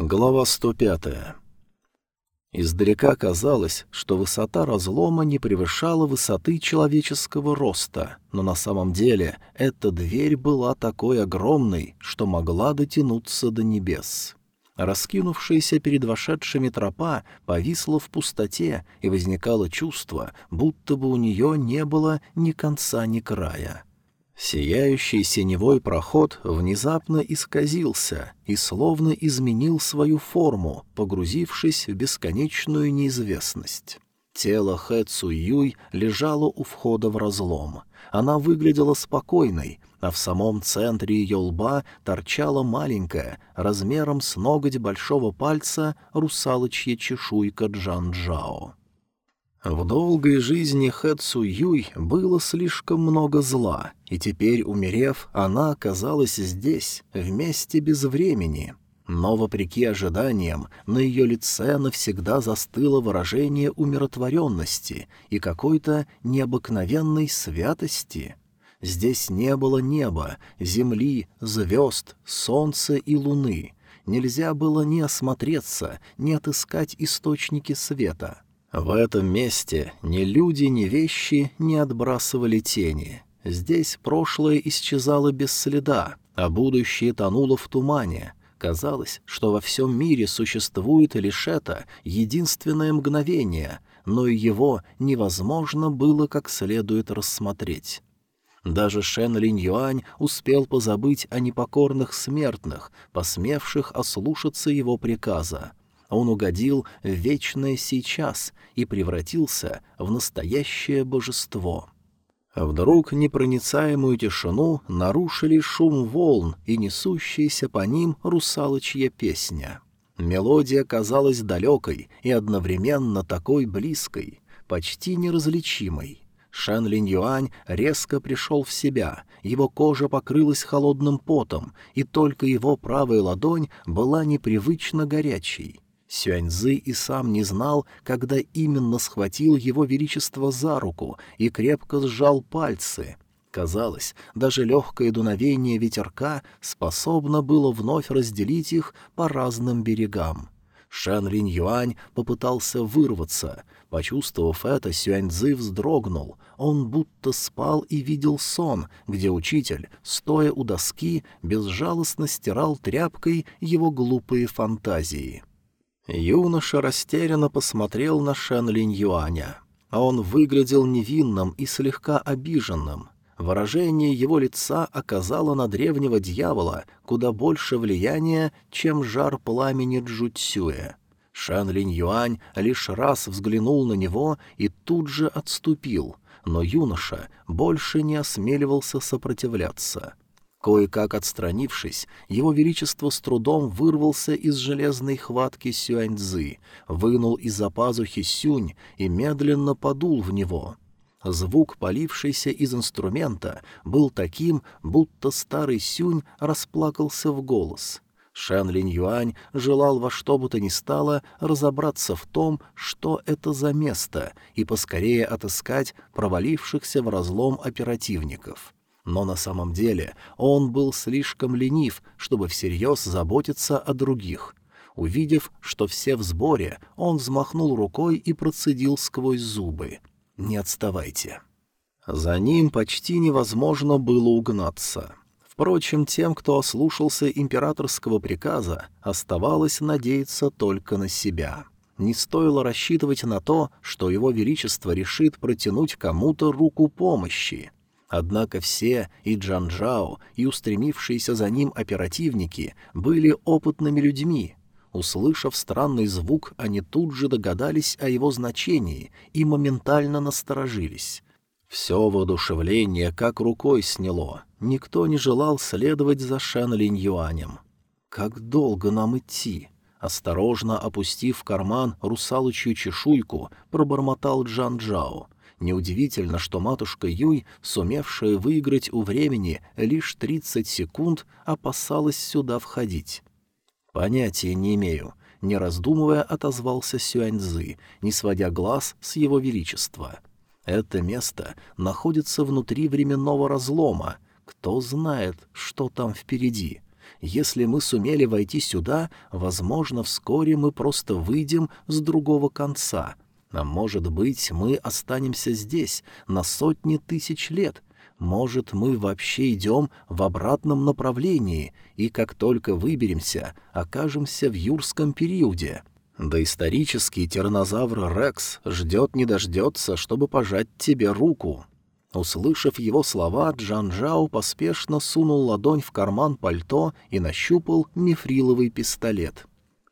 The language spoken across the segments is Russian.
Глава 105. Издалека казалось, что высота разлома не превышала высоты человеческого роста, но на самом деле эта дверь была такой огромной, что могла дотянуться до небес. Раскинувшаяся перед вошедшими тропа повисла в пустоте, и возникало чувство, будто бы у нее не было ни конца, ни края. Сияющий синевой проход внезапно исказился и словно изменил свою форму, погрузившись в бесконечную неизвестность. Тело Хэ Цу Юй лежало у входа в разлом. Она выглядела спокойной, а в самом центре ее лба торчала маленькая, размером с ноготь большого пальца, русалочья чешуйка Джан Джао. В долгой жизни Хэ Цу Юй было слишком много зла, и теперь, умерев, она оказалась здесь, вместе без времени. Но, вопреки ожиданиям, на ее лице навсегда застыло выражение умиротворенности и какой-то необыкновенной святости. Здесь не было неба, земли, звезд, солнца и луны. Нельзя было ни осмотреться, ни отыскать источники света — в этом месте ни люди, ни вещи не отбрасывали тени. Здесь прошлое исчезало без следа, а будущее тонуло в тумане. Казалось, что во всем мире существует лишь это единственное мгновение, но и его невозможно было как следует рассмотреть. Даже Шен Линь Юань успел позабыть о непокорных смертных, посмевших ослушаться его приказа. Он угодил в вечное сейчас и превратился в настоящее божество. Вдруг непроницаемую тишину нарушили шум волн и несущаяся по ним русалочья песня. Мелодия казалась далекой и одновременно такой близкой, почти неразличимой. Шэн Линь Юань резко пришел в себя, его кожа покрылась холодным потом, и только его правая ладонь была непривычно горячей. Сюаньзы и сам не знал, когда именно схватил его величество за руку и крепко сжал пальцы. Казалось, даже легкое дуновение ветерка способно было вновь разделить их по разным берегам. Шэн Линь Юань попытался вырваться. Почувствовав это, Сюаньзы вздрогнул. Он будто спал и видел сон, где учитель, стоя у доски, безжалостно стирал тряпкой его глупые фантазии. Юноша растерянно посмотрел на Шэн Линь Юаня. Он выглядел невинным и слегка обиженным. Выражение его лица оказало на древнего дьявола куда больше влияния, чем жар пламени Джуцюэ. Шэн Линь Юань лишь раз взглянул на него и тут же отступил, но юноша больше не осмеливался сопротивляться — Кое-как отстранившись, его величество с трудом вырвался из железной хватки Сюаньцзы, вынул из-за пазухи сюнь и медленно подул в него. Звук, полившийся из инструмента, был таким, будто старый сюнь расплакался в голос. Шэн Линь Юань желал во что бы то ни стало разобраться в том, что это за место, и поскорее отыскать провалившихся в разлом оперативников — но на самом деле он был слишком ленив, чтобы всерьез заботиться о других. Увидев, что все в сборе, он взмахнул рукой и процедил сквозь зубы. «Не отставайте». За ним почти невозможно было угнаться. Впрочем, тем, кто ослушался императорского приказа, оставалось надеяться только на себя. Не стоило рассчитывать на то, что его величество решит протянуть кому-то руку помощи. Однако все, и Джанжао, и устремившиеся за ним оперативники, были опытными людьми. Услышав странный звук, они тут же догадались о его значении и моментально насторожились. Все воодушевление как рукой сняло. Никто не желал следовать за Шэн Линь Юанем. «Как долго нам идти?» Осторожно опустив в карман русалочью чешуйку, пробормотал Джан Джао — Неудивительно, что матушка Юй, сумевшая выиграть у времени лишь тридцать секунд, опасалась сюда входить. «Понятия не имею», — не раздумывая отозвался Сюаньзы, не сводя глаз с его величества. «Это место находится внутри временного разлома. Кто знает, что там впереди?» Если мы сумели войти сюда, возможно, вскоре мы просто выйдем с другого конца. А может быть, мы останемся здесь на сотни тысяч лет. Может, мы вообще идем в обратном направлении, и как только выберемся, окажемся в юрском периоде. Доисторический тиранозавр Рекс ждет не дождется, чтобы пожать тебе руку. Услышав его слова, Джан Жао поспешно сунул ладонь в карман пальто и нащупал мифриловый пистолет.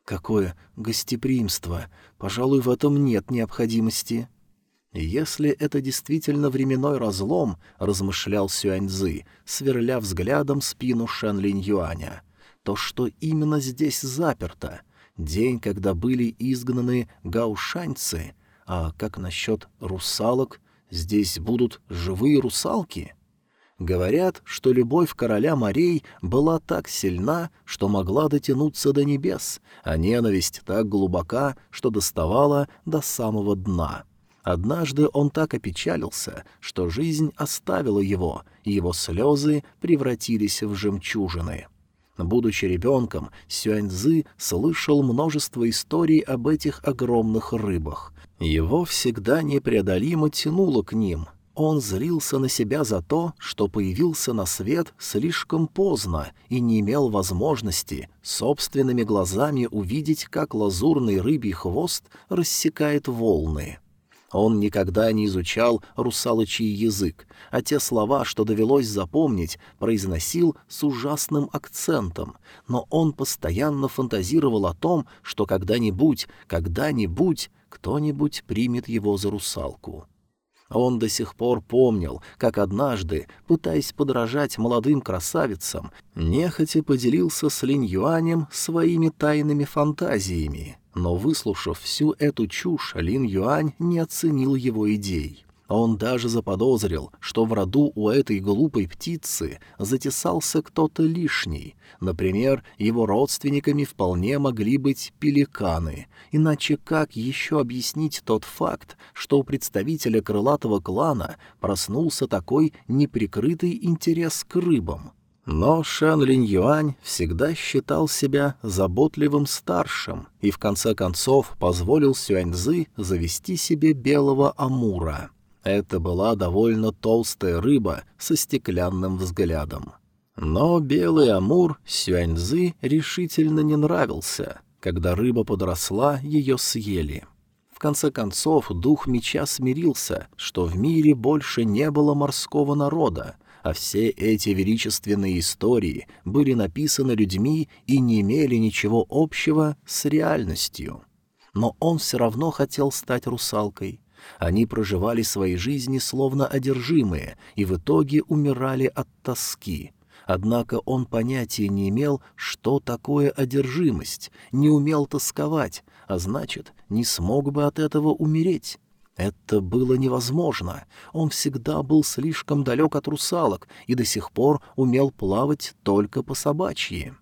«Какое гостеприимство! Пожалуй, в этом нет необходимости». «Если это действительно временной разлом», — размышлял Сюаньзы, сверля взглядом спину Шэн Юаня, — «то что именно здесь заперто?» день, когда были изгнаны гаушаньцы, а как насчет русалок? Здесь будут живые русалки? Говорят, что любовь короля морей была так сильна, что могла дотянуться до небес, а ненависть так глубока, что доставала до самого дна. Однажды он так опечалился, что жизнь оставила его, и его слезы превратились в жемчужины. Будучи ребенком, Сюаньзы слышал множество историй об этих огромных рыбах. Его всегда непреодолимо тянуло к ним. Он злился на себя за то, что появился на свет слишком поздно и не имел возможности собственными глазами увидеть, как лазурный рыбий хвост рассекает волны. Он никогда не изучал русалочий язык, а те слова, что довелось запомнить, произносил с ужасным акцентом, но он постоянно фантазировал о том, что когда-нибудь, когда-нибудь кто-нибудь примет его за русалку. Он до сих пор помнил, как однажды, пытаясь подражать молодым красавицам, нехотя поделился с Линь Юанем своими тайными фантазиями. Но, выслушав всю эту чушь, Лин Юань не оценил его идей. Он даже заподозрил, что в роду у этой глупой птицы затесался кто-то лишний. Например, его родственниками вполне могли быть пеликаны. Иначе как еще объяснить тот факт, что у представителя крылатого клана проснулся такой неприкрытый интерес к рыбам? Но Шан Линь Юань всегда считал себя заботливым старшим и в конце концов позволил Сюаньзы завести себе белого амура. Это была довольно толстая рыба со стеклянным взглядом. Но белый амур Сюаньзы решительно не нравился. Когда рыба подросла, ее съели. В конце концов, дух меча смирился, что в мире больше не было морского народа, а все эти величественные истории были написаны людьми и не имели ничего общего с реальностью. Но он все равно хотел стать русалкой. Они проживали свои жизни словно одержимые и в итоге умирали от тоски. Однако он понятия не имел, что такое одержимость, не умел тосковать, а значит, не смог бы от этого умереть. Это было невозможно. Он всегда был слишком далек от русалок и до сих пор умел плавать только по собачьи.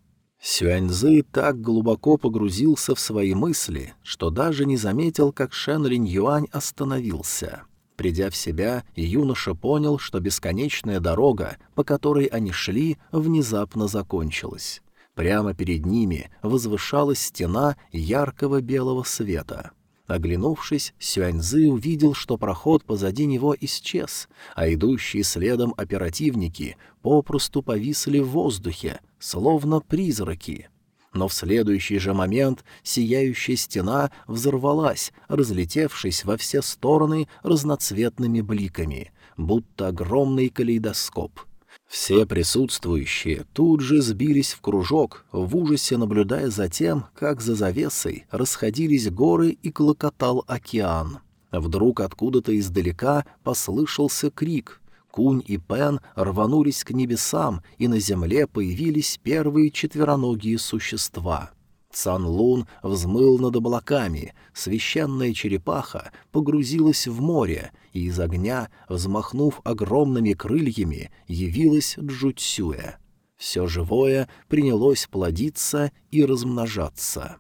Сюаньзы так глубоко погрузился в свои мысли, что даже не заметил, как Шен Линь Юань остановился. Придя в себя, юноша понял, что бесконечная дорога, по которой они шли, внезапно закончилась. Прямо перед ними возвышалась стена яркого белого света — Оглянувшись, Сюаньзы увидел, что проход позади него исчез, а идущие следом оперативники попросту повисли в воздухе, словно призраки. Но в следующий же момент сияющая стена взорвалась, разлетевшись во все стороны разноцветными бликами, будто огромный калейдоскоп — все присутствующие тут же сбились в кружок, в ужасе наблюдая за тем, как за завесой расходились горы и клокотал океан. Вдруг откуда-то издалека послышался крик. Кунь и Пен рванулись к небесам, и на земле появились первые четвероногие существа. Цан-Лун взмыл над облаками, священная черепаха погрузилась в море, и из огня, взмахнув огромными крыльями, явилась Джуцюэ. Все живое принялось плодиться и размножаться.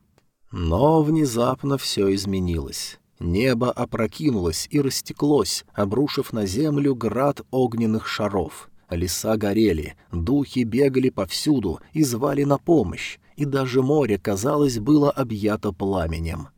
Но внезапно все изменилось. Небо опрокинулось и растеклось, обрушив на землю град огненных шаров — Леса горели, духи бегали повсюду и звали на помощь, и даже море, казалось, было объято пламенем.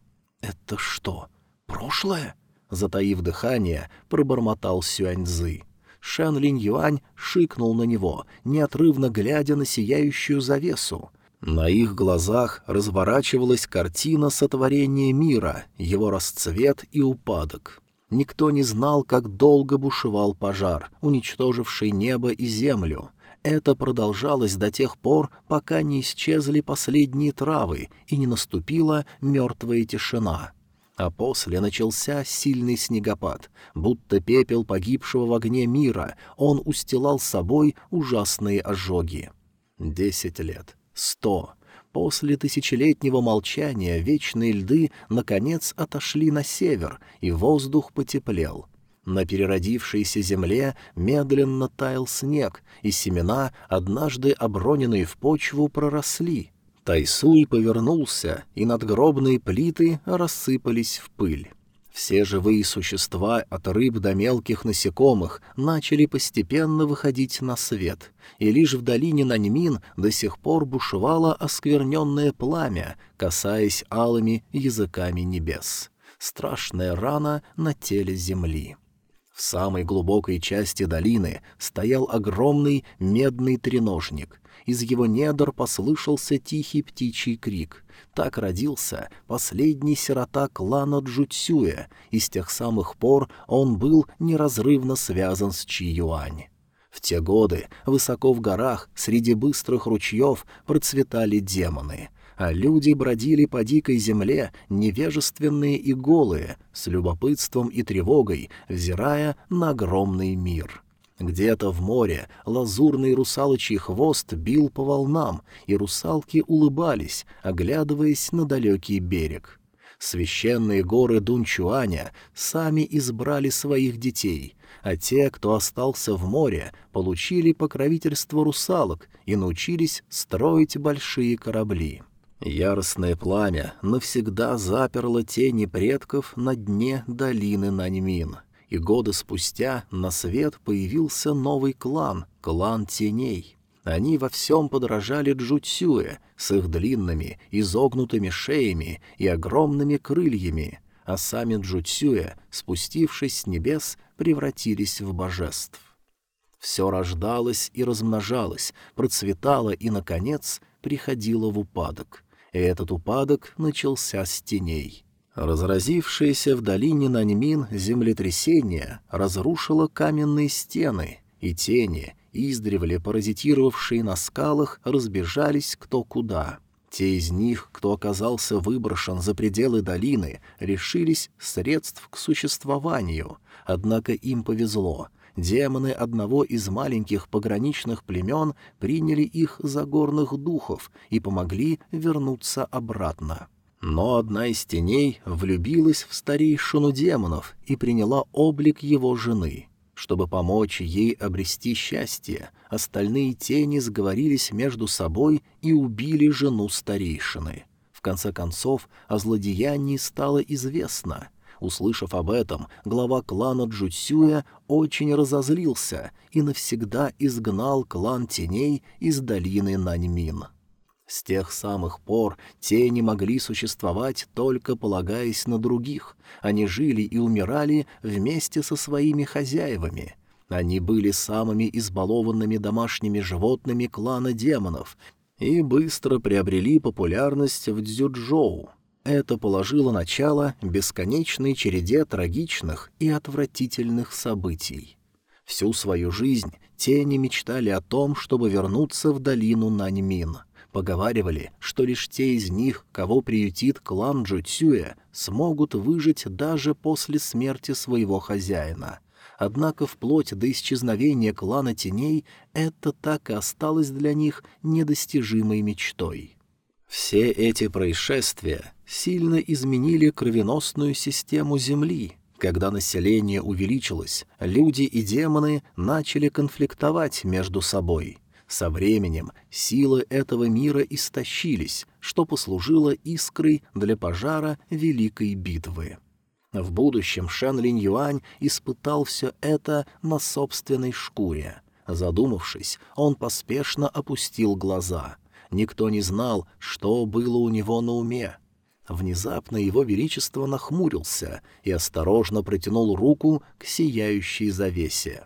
«Это что, прошлое?» — затаив дыхание, пробормотал Сюаньзы. Шэн Линь Юань шикнул на него, неотрывно глядя на сияющую завесу. На их глазах разворачивалась картина сотворения мира, его расцвет и упадок. Никто не знал, как долго бушевал пожар, уничтоживший небо и землю. Это продолжалось до тех пор, пока не исчезли последние травы и не наступила мертвая тишина. А после начался сильный снегопад, будто пепел погибшего в огне мира, он устилал собой ужасные ожоги. Десять лет сто. После тысячелетнего молчания вечные льды наконец отошли на север, и воздух потеплел. На переродившейся земле медленно таял снег, и семена, однажды оброненные в почву, проросли. Тайсуй повернулся, и надгробные плиты рассыпались в пыль. Все живые существа, от рыб до мелких насекомых, начали постепенно выходить на свет, и лишь в долине Наньмин до сих пор бушевало оскверненное пламя, касаясь алыми языками небес. Страшная рана на теле земли. В самой глубокой части долины стоял огромный медный треножник. Из его недр послышался тихий птичий крик — так родился последний сирота клана Джуцюя, и с тех самых пор он был неразрывно связан с Чи-Юань. В те годы высоко в горах среди быстрых ручьев процветали демоны, а люди бродили по дикой земле, невежественные и голые, с любопытством и тревогой, взирая на огромный мир. Где-то в море лазурный русалочий хвост бил по волнам, и русалки улыбались, оглядываясь на далекий берег. Священные горы Дунчуаня сами избрали своих детей, а те, кто остался в море, получили покровительство русалок и научились строить большие корабли. Яростное пламя навсегда заперло тени предков на дне долины Наньмин — и годы спустя на свет появился новый клан, клан теней. Они во всем подражали Джуцюэ с их длинными, изогнутыми шеями и огромными крыльями, а сами Джуцюэ, спустившись с небес, превратились в божеств. Все рождалось и размножалось, процветало и, наконец, приходило в упадок. И этот упадок начался с теней — Разразившееся в долине Наньмин землетрясение разрушило каменные стены, и тени, издревле паразитировавшие на скалах, разбежались кто куда. Те из них, кто оказался выброшен за пределы долины, решились средств к существованию, однако им повезло. Демоны одного из маленьких пограничных племен приняли их за горных духов и помогли вернуться обратно. Но одна из теней влюбилась в старейшину демонов и приняла облик его жены. Чтобы помочь ей обрести счастье, остальные тени сговорились между собой и убили жену старейшины. В конце концов, о злодеянии стало известно. Услышав об этом, глава клана Джуцюя очень разозлился и навсегда изгнал клан теней из долины Наньмин. С тех самых пор тени могли существовать, только полагаясь на других. Они жили и умирали вместе со своими хозяевами. Они были самыми избалованными домашними животными клана демонов и быстро приобрели популярность в Дзюджоу. Это положило начало бесконечной череде трагичных и отвратительных событий. Всю свою жизнь тени мечтали о том, чтобы вернуться в долину Наньмин — Поговаривали, что лишь те из них, кого приютит клан Джуцюэ, смогут выжить даже после смерти своего хозяина. Однако вплоть до исчезновения клана теней это так и осталось для них недостижимой мечтой. Все эти происшествия сильно изменили кровеносную систему Земли. Когда население увеличилось, люди и демоны начали конфликтовать между собой — со временем силы этого мира истощились, что послужило искрой для пожара Великой битвы. В будущем Шэн Линь Юань испытал все это на собственной шкуре. Задумавшись, он поспешно опустил глаза. Никто не знал, что было у него на уме. Внезапно его величество нахмурился и осторожно протянул руку к сияющей завесе.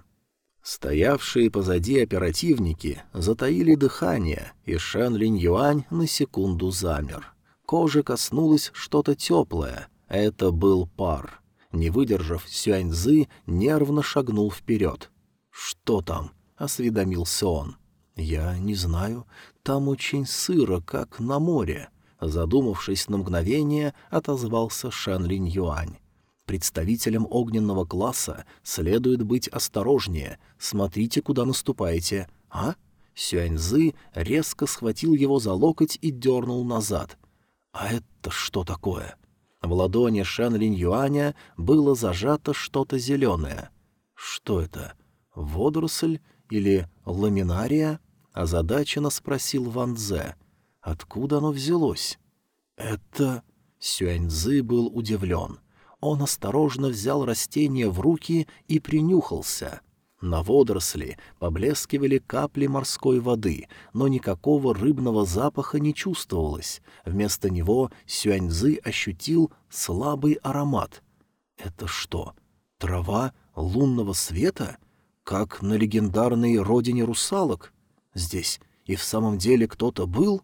Стоявшие позади оперативники затаили дыхание, и Шэн Линь Юань на секунду замер. Кожа коснулось что-то теплое. Это был пар. Не выдержав, Сюаньзы нервно шагнул вперед. «Что там?» — осведомился он. «Я не знаю. Там очень сыро, как на море». Задумавшись на мгновение, отозвался Шэн Линь Юань. Представителям огненного класса следует быть осторожнее. Смотрите, куда наступаете. А? Сюаньзы резко схватил его за локоть и дернул назад. А это что такое? В ладони Шэн Линь Юаня было зажато что-то зеленое. Что это? Водоросль или ламинария? Озадаченно спросил Ван Дзе. Откуда оно взялось? Это... Сюаньзы был удивлен. Он осторожно взял растение в руки и принюхался. На водоросли поблескивали капли морской воды, но никакого рыбного запаха не чувствовалось. Вместо него Сюаньзы ощутил слабый аромат. Это что, трава лунного света? Как на легендарной родине русалок? Здесь и в самом деле кто-то был?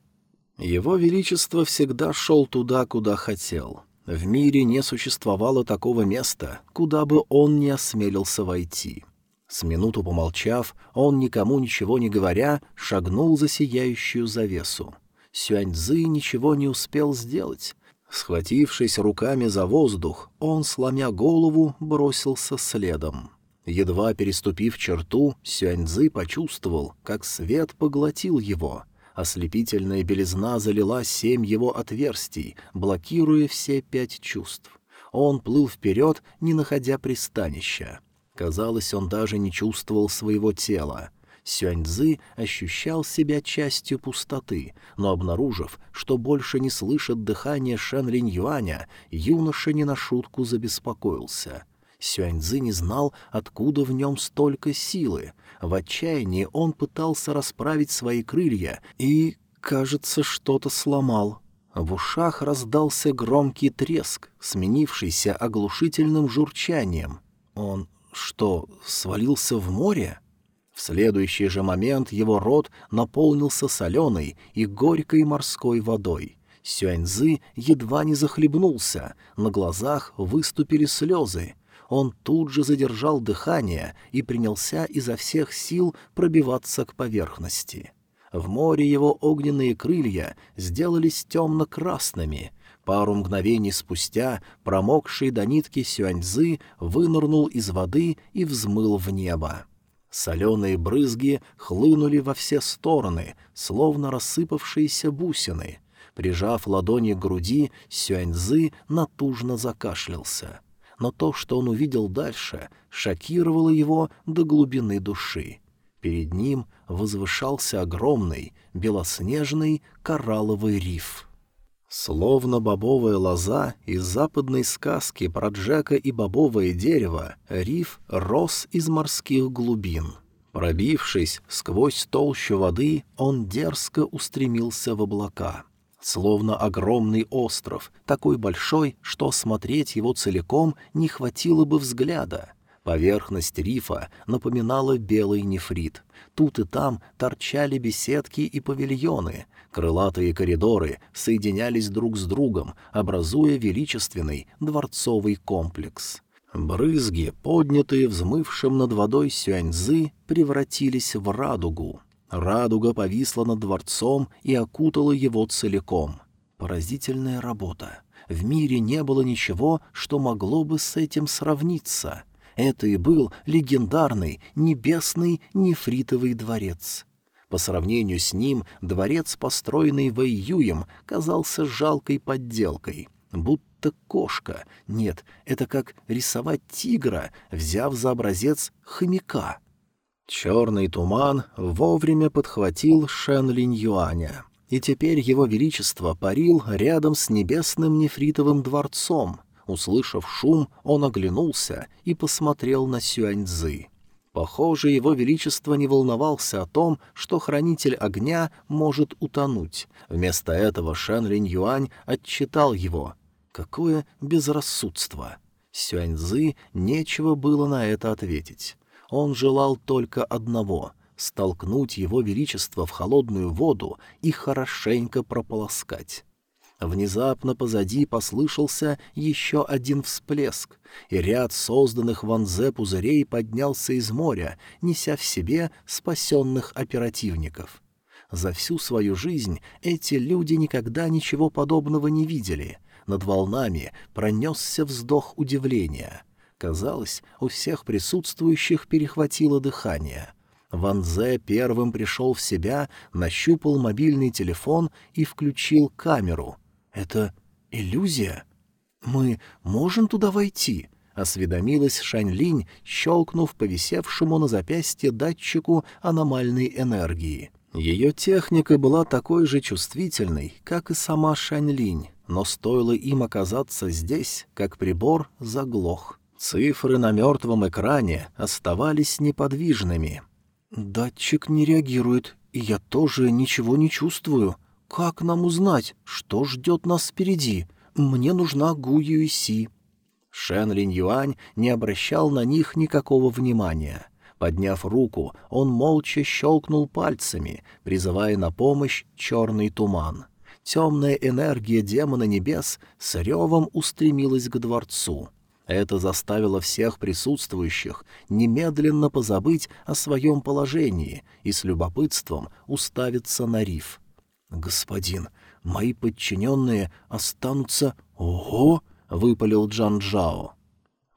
Его Величество всегда шел туда, куда хотел. В мире не существовало такого места, куда бы он не осмелился войти. С минуту помолчав, он, никому ничего не говоря, шагнул за сияющую завесу. Сюаньзы ничего не успел сделать. Схватившись руками за воздух, он, сломя голову, бросился следом. Едва переступив черту, Сюаньзы почувствовал, как свет поглотил его — Ослепительная белизна залила семь его отверстий, блокируя все пять чувств. Он плыл вперед, не находя пристанища. Казалось, он даже не чувствовал своего тела. Сюаньзы ощущал себя частью пустоты, но, обнаружив, что больше не слышит дыхания Шэн Линь Юаня, юноша не на шутку забеспокоился. Сюаньзы не знал, откуда в нем столько силы — в отчаянии он пытался расправить свои крылья и, кажется, что-то сломал. В ушах раздался громкий треск, сменившийся оглушительным журчанием. Он что, свалился в море? В следующий же момент его рот наполнился соленой и горькой морской водой. Сюаньзы едва не захлебнулся, на глазах выступили слезы — он тут же задержал дыхание и принялся изо всех сил пробиваться к поверхности. В море его огненные крылья сделались темно-красными. Пару мгновений спустя промокший до нитки сюаньзы вынырнул из воды и взмыл в небо. Соленые брызги хлынули во все стороны, словно рассыпавшиеся бусины. Прижав ладони к груди, Сюаньзы натужно закашлялся но то, что он увидел дальше, шокировало его до глубины души. Перед ним возвышался огромный, белоснежный коралловый риф. Словно бобовая лоза из западной сказки про Джека и бобовое дерево, риф рос из морских глубин. Пробившись сквозь толщу воды, он дерзко устремился в облака — словно огромный остров, такой большой, что смотреть его целиком не хватило бы взгляда. Поверхность рифа напоминала белый нефрит. Тут и там торчали беседки и павильоны. Крылатые коридоры соединялись друг с другом, образуя величественный дворцовый комплекс. Брызги, поднятые взмывшим над водой сюаньзы, превратились в радугу. Радуга повисла над дворцом и окутала его целиком. Поразительная работа. В мире не было ничего, что могло бы с этим сравниться. Это и был легендарный небесный нефритовый дворец. По сравнению с ним дворец, построенный Вэйюем, казался жалкой подделкой, будто кошка. Нет, это как рисовать тигра, взяв за образец хомяка — Черный туман вовремя подхватил Шен Линь Юаня, и теперь его величество парил рядом с небесным нефритовым дворцом. Услышав шум, он оглянулся и посмотрел на Сюаньцзы. Похоже, его величество не волновался о том, что хранитель огня может утонуть. Вместо этого Шэн Линь Юань отчитал его. Какое безрассудство! Сюаньзы нечего было на это ответить. Он желал только одного — столкнуть его величество в холодную воду и хорошенько прополоскать. Внезапно позади послышался еще один всплеск, и ряд созданных ванзе пузырей поднялся из моря, неся в себе спасенных оперативников. За всю свою жизнь эти люди никогда ничего подобного не видели. Над волнами пронесся вздох удивления. Казалось, у всех присутствующих перехватило дыхание. Ван Зе первым пришел в себя, нащупал мобильный телефон и включил камеру — «Это иллюзия? Мы можем туда войти?» — осведомилась Шаньлинь, щелкнув по висевшему на запястье датчику аномальной энергии. Ее техника была такой же чувствительной, как и сама Шаньлинь, но стоило им оказаться здесь, как прибор заглох. Цифры на мертвом экране оставались неподвижными. «Датчик не реагирует, и я тоже ничего не чувствую», «Как нам узнать, что ждет нас впереди? Мне нужна Гу Юйси». Шен Линь Юань не обращал на них никакого внимания. Подняв руку, он молча щелкнул пальцами, призывая на помощь черный туман. Темная энергия демона небес с ревом устремилась к дворцу. Это заставило всех присутствующих немедленно позабыть о своем положении и с любопытством уставиться на риф. «Господин, мои подчиненные останутся...» «Ого!» — выпалил Джан Джао.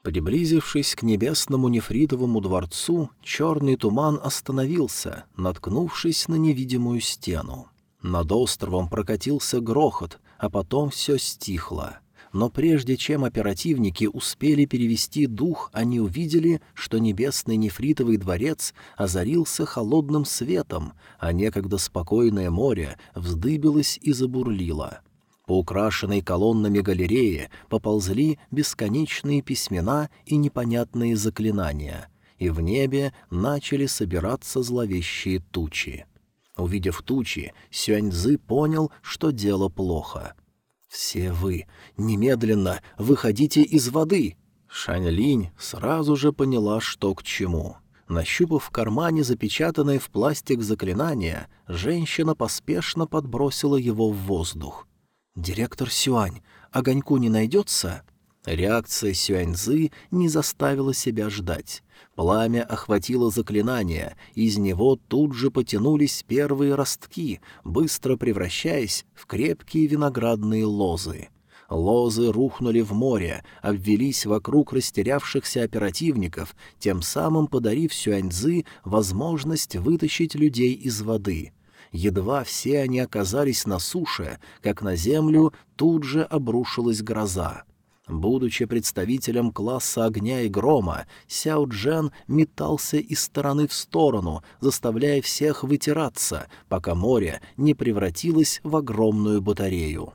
Приблизившись к небесному нефритовому дворцу, черный туман остановился, наткнувшись на невидимую стену. Над островом прокатился грохот, а потом все стихло но прежде чем оперативники успели перевести дух, они увидели, что небесный нефритовый дворец озарился холодным светом, а некогда спокойное море вздыбилось и забурлило. По украшенной колоннами галерее поползли бесконечные письмена и непонятные заклинания, и в небе начали собираться зловещие тучи. Увидев тучи, Сюаньзы понял, что дело плохо — «Все вы, немедленно выходите из воды!» Шань сразу же поняла, что к чему. Нащупав в кармане запечатанное в пластик заклинание, женщина поспешно подбросила его в воздух. «Директор Сюань, огоньку не найдется?» Реакция Сюаньзы не заставила себя ждать. Пламя охватило заклинание, из него тут же потянулись первые ростки, быстро превращаясь в крепкие виноградные лозы. Лозы рухнули в море, обвелись вокруг растерявшихся оперативников, тем самым подарив Сюаньзы возможность вытащить людей из воды. Едва все они оказались на суше, как на землю тут же обрушилась гроза. Будучи представителем класса огня и грома, Сяо Джен метался из стороны в сторону, заставляя всех вытираться, пока море не превратилось в огромную батарею.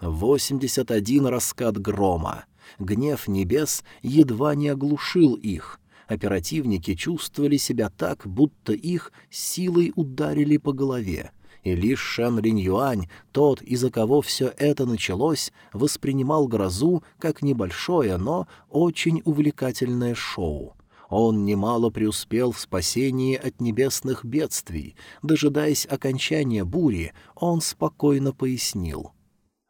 Восемьдесят один раскат грома. Гнев небес едва не оглушил их. Оперативники чувствовали себя так, будто их силой ударили по голове и лишь Шэн Линь Юань, тот, из-за кого все это началось, воспринимал грозу как небольшое, но очень увлекательное шоу. Он немало преуспел в спасении от небесных бедствий. Дожидаясь окончания бури, он спокойно пояснил.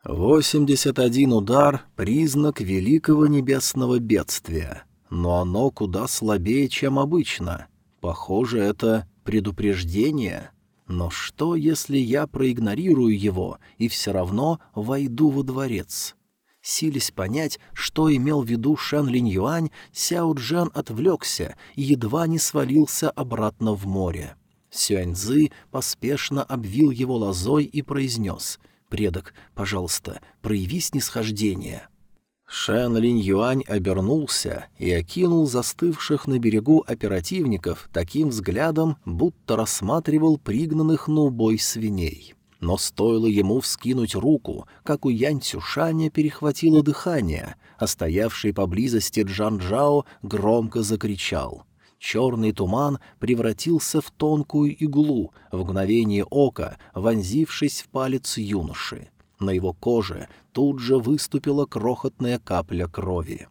«Восемьдесят один удар — признак великого небесного бедствия, но оно куда слабее, чем обычно. Похоже, это предупреждение». Но что, если я проигнорирую его и все равно войду во дворец? Сились понять, что имел в виду Шэн Линь Юань, Сяо Джан отвлекся и едва не свалился обратно в море. Сюаньзы поспешно обвил его лозой и произнес «Предок, пожалуйста, прояви снисхождение». Шэн Линь Юань обернулся и окинул застывших на берегу оперативников таким взглядом, будто рассматривал пригнанных на убой свиней. Но стоило ему вскинуть руку, как у Янь Цюшаня перехватило дыхание, а стоявший поблизости Джан Джао громко закричал. Черный туман превратился в тонкую иглу, в мгновение ока вонзившись в палец юноши. На его коже тут же выступила крохотная капля крови.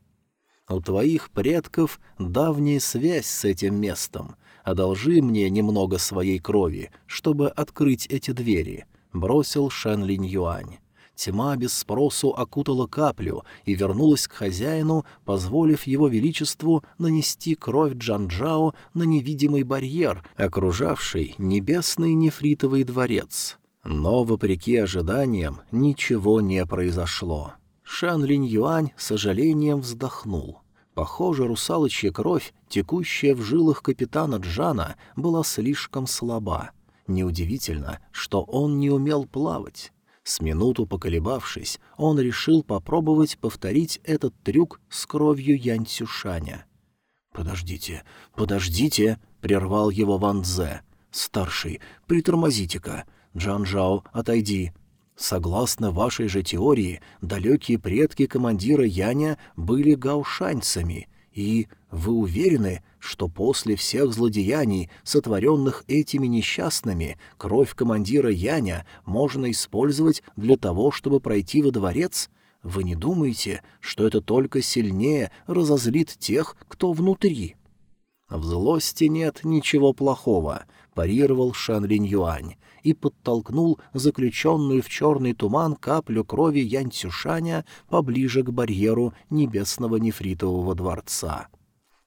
«У твоих предков давняя связь с этим местом. Одолжи мне немного своей крови, чтобы открыть эти двери», — бросил Шэн Линь Юань. Тьма без спросу окутала каплю и вернулась к хозяину, позволив его величеству нанести кровь Джанжао на невидимый барьер, окружавший небесный нефритовый дворец. Но, вопреки ожиданиям, ничего не произошло. Шан Линь Юань с сожалением вздохнул. Похоже, русалочья кровь, текущая в жилах капитана Джана, была слишком слаба. Неудивительно, что он не умел плавать. С минуту поколебавшись, он решил попробовать повторить этот трюк с кровью Янь Цюшаня. «Подождите, подождите!» — прервал его Ван Дзе. «Старший, притормозите-ка. Джан Жао, отойди. Согласно вашей же теории, далекие предки командира Яня были гаушаньцами, и вы уверены, что после всех злодеяний, сотворенных этими несчастными, кровь командира Яня можно использовать для того, чтобы пройти во дворец? Вы не думаете, что это только сильнее разозлит тех, кто внутри?» «В злости нет ничего плохого», — парировал Шан Линь Юань и подтолкнул заключенную в черный туман каплю крови Янь Цюшаня поближе к барьеру небесного нефритового дворца.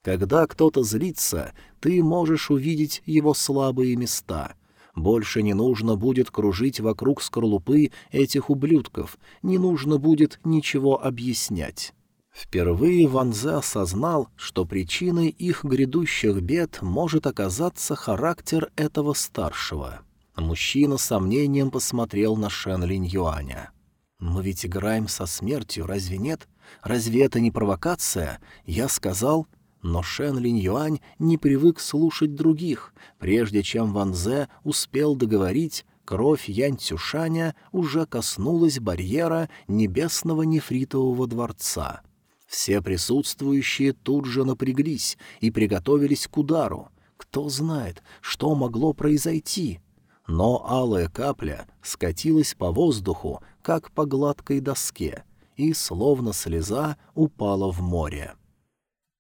Когда кто-то злится, ты можешь увидеть его слабые места. Больше не нужно будет кружить вокруг скорлупы этих ублюдков, не нужно будет ничего объяснять. Впервые Ванзе осознал, что причиной их грядущих бед может оказаться характер этого старшего. Мужчина с сомнением посмотрел на Шен Линь Юаня. «Мы ведь играем со смертью, разве нет? Разве это не провокация? Я сказал...» Но Шен Линь Юань не привык слушать других. Прежде чем Ван Зе успел договорить, кровь Янь Цюшаня уже коснулась барьера небесного нефритового дворца. Все присутствующие тут же напряглись и приготовились к удару. Кто знает, что могло произойти? Но алая капля скатилась по воздуху, как по гладкой доске, и, словно слеза, упала в море.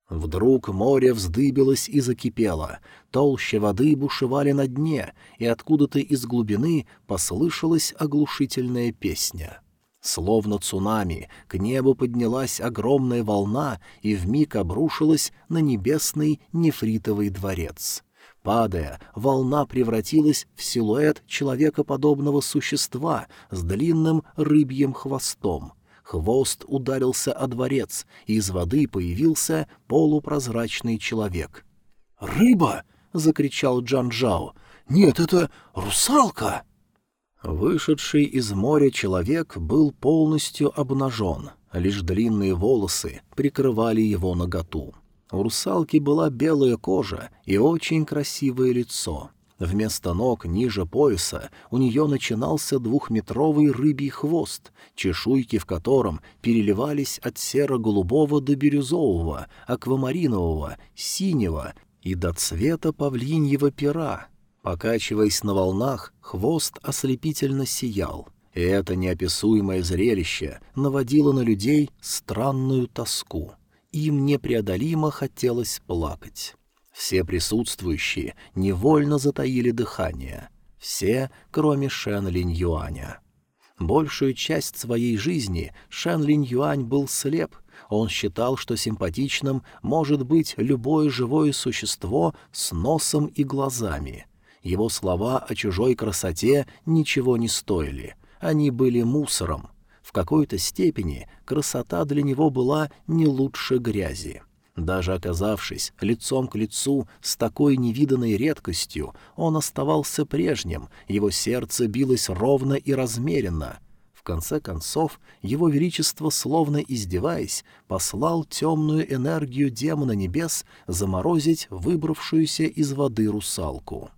Вдруг море вздыбилось и закипело, толще воды бушевали на дне, и откуда-то из глубины послышалась оглушительная песня. Словно цунами, к небу поднялась огромная волна и вмиг обрушилась на небесный нефритовый дворец. Падая, волна превратилась в силуэт человекоподобного существа с длинным рыбьим хвостом. Хвост ударился о дворец, и из воды появился полупрозрачный человек. «Рыба!» — закричал Джанжао. «Нет, это русалка!» Вышедший из моря человек был полностью обнажен, лишь длинные волосы прикрывали его наготу. У русалки была белая кожа и очень красивое лицо. Вместо ног ниже пояса у нее начинался двухметровый рыбий хвост, чешуйки в котором переливались от серо-голубого до бирюзового, аквамаринового, синего и до цвета павлиньего пера, Покачиваясь на волнах, хвост ослепительно сиял, и это неописуемое зрелище наводило на людей странную тоску. Им непреодолимо хотелось плакать. Все присутствующие невольно затаили дыхание. Все, кроме Шен Линь Юаня. Большую часть своей жизни Шен Линь Юань был слеп. Он считал, что симпатичным может быть любое живое существо с носом и глазами — его слова о чужой красоте ничего не стоили. Они были мусором. В какой-то степени красота для него была не лучше грязи. Даже оказавшись лицом к лицу с такой невиданной редкостью, он оставался прежним, его сердце билось ровно и размеренно. В конце концов, его величество, словно издеваясь, послал темную энергию демона небес заморозить выбравшуюся из воды русалку.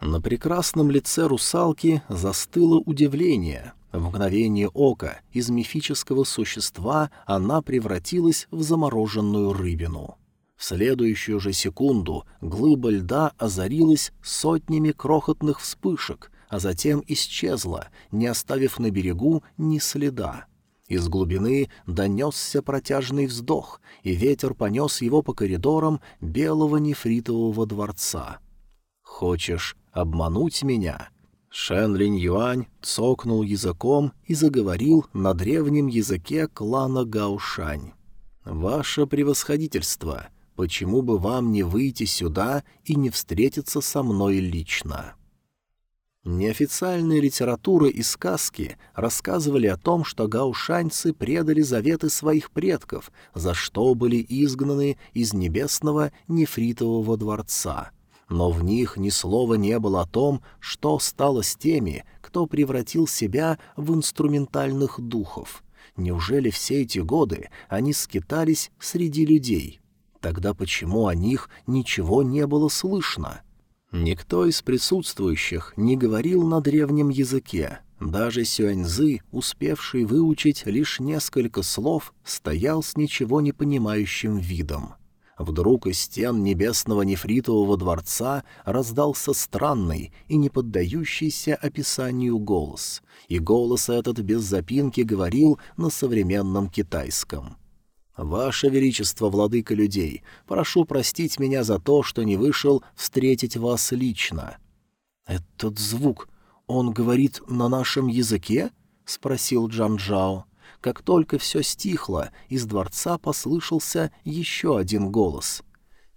На прекрасном лице русалки застыло удивление. В мгновение ока из мифического существа она превратилась в замороженную рыбину. В следующую же секунду глыба льда озарилась сотнями крохотных вспышек, а затем исчезла, не оставив на берегу ни следа. Из глубины донесся протяжный вздох, и ветер понес его по коридорам белого нефритового дворца. «Хочешь обмануть меня?» Шен Линь Юань цокнул языком и заговорил на древнем языке клана Гаушань. «Ваше превосходительство, почему бы вам не выйти сюда и не встретиться со мной лично?» Неофициальная литература и сказки рассказывали о том, что гаушаньцы предали заветы своих предков, за что были изгнаны из небесного нефритового дворца — но в них ни слова не было о том, что стало с теми, кто превратил себя в инструментальных духов. Неужели все эти годы они скитались среди людей? Тогда почему о них ничего не было слышно? Никто из присутствующих не говорил на древнем языке. Даже Сюаньзы, успевший выучить лишь несколько слов, стоял с ничего не понимающим видом. Вдруг из стен небесного нефритового дворца раздался странный и не поддающийся описанию голос, и голос этот без запинки говорил на современном китайском. «Ваше Величество, владыка людей, прошу простить меня за то, что не вышел встретить вас лично». «Этот звук, он говорит на нашем языке?» — спросил Джан Джао. Как только все стихло, из дворца послышался еще один голос.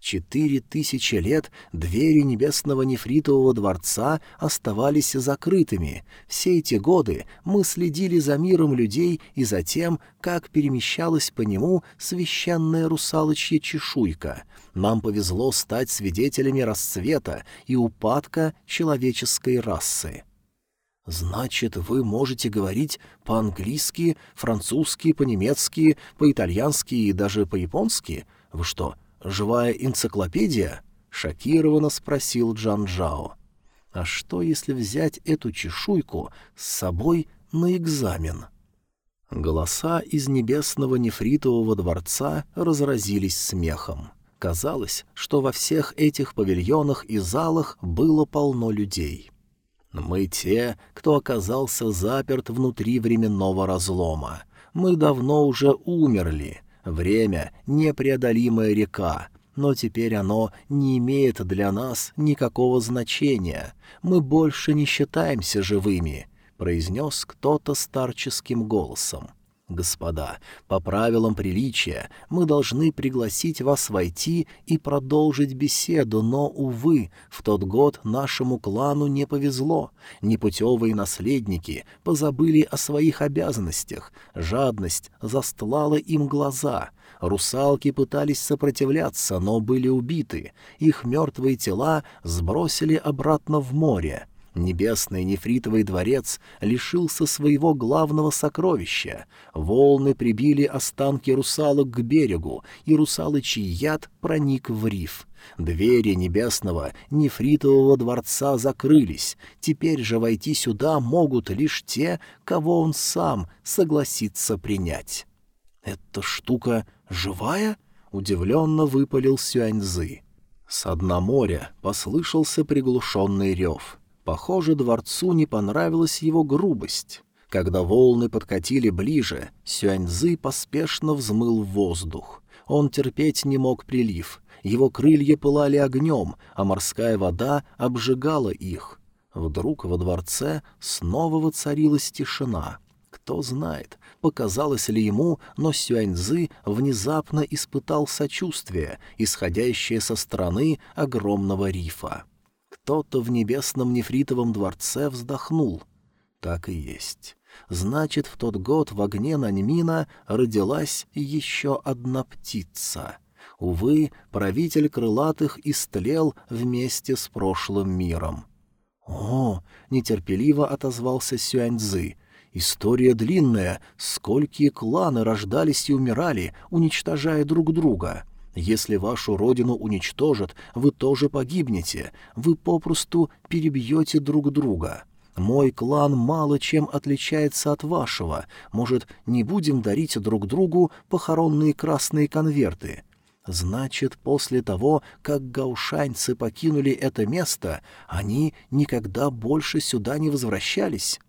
Четыре тысячи лет двери небесного нефритового дворца оставались закрытыми. Все эти годы мы следили за миром людей и за тем, как перемещалась по нему священная русалочья чешуйка. Нам повезло стать свидетелями расцвета и упадка человеческой расы. «Значит, вы можете говорить по-английски, французски, по-немецки, по-итальянски и даже по-японски? Вы что, живая энциклопедия?» — шокированно спросил Джан Джао. «А что, если взять эту чешуйку с собой на экзамен?» Голоса из небесного нефритового дворца разразились смехом. Казалось, что во всех этих павильонах и залах было полно людей. Мы те, кто оказался заперт внутри временного разлома. Мы давно уже умерли. Время — непреодолимая река, но теперь оно не имеет для нас никакого значения. Мы больше не считаемся живыми», — произнес кто-то старческим голосом. Господа, по правилам приличия мы должны пригласить вас войти и продолжить беседу, но, увы, в тот год нашему клану не повезло. Непутевые наследники позабыли о своих обязанностях, жадность застлала им глаза. Русалки пытались сопротивляться, но были убиты. Их мертвые тела сбросили обратно в море. Небесный нефритовый дворец лишился своего главного сокровища. Волны прибили останки русалок к берегу, и русалочий яд проник в риф. Двери небесного нефритового дворца закрылись. Теперь же войти сюда могут лишь те, кого он сам согласится принять. «Эта штука живая?» — удивленно выпалил Сюаньзы. С дна моря послышался приглушенный рев. Похоже, дворцу не понравилась его грубость. Когда волны подкатили ближе, Сюаньзы поспешно взмыл воздух. Он терпеть не мог прилив. Его крылья пылали огнем, а морская вода обжигала их. Вдруг во дворце снова воцарилась тишина. Кто знает, показалось ли ему, но Сюаньзы внезапно испытал сочувствие, исходящее со стороны огромного рифа. Кто-то в небесном нефритовом дворце вздохнул. Так и есть. Значит, в тот год в огне Наньмина родилась еще одна птица. Увы, правитель крылатых истлел вместе с прошлым миром. «О!» — нетерпеливо отозвался Сюаньзы. «История длинная. Сколькие кланы рождались и умирали, уничтожая друг друга. Если вашу родину уничтожат, вы тоже погибнете, вы попросту перебьете друг друга. Мой клан мало чем отличается от вашего. Может, не будем дарить друг другу похоронные красные конверты? Значит, после того, как гаушаньцы покинули это место, они никогда больше сюда не возвращались?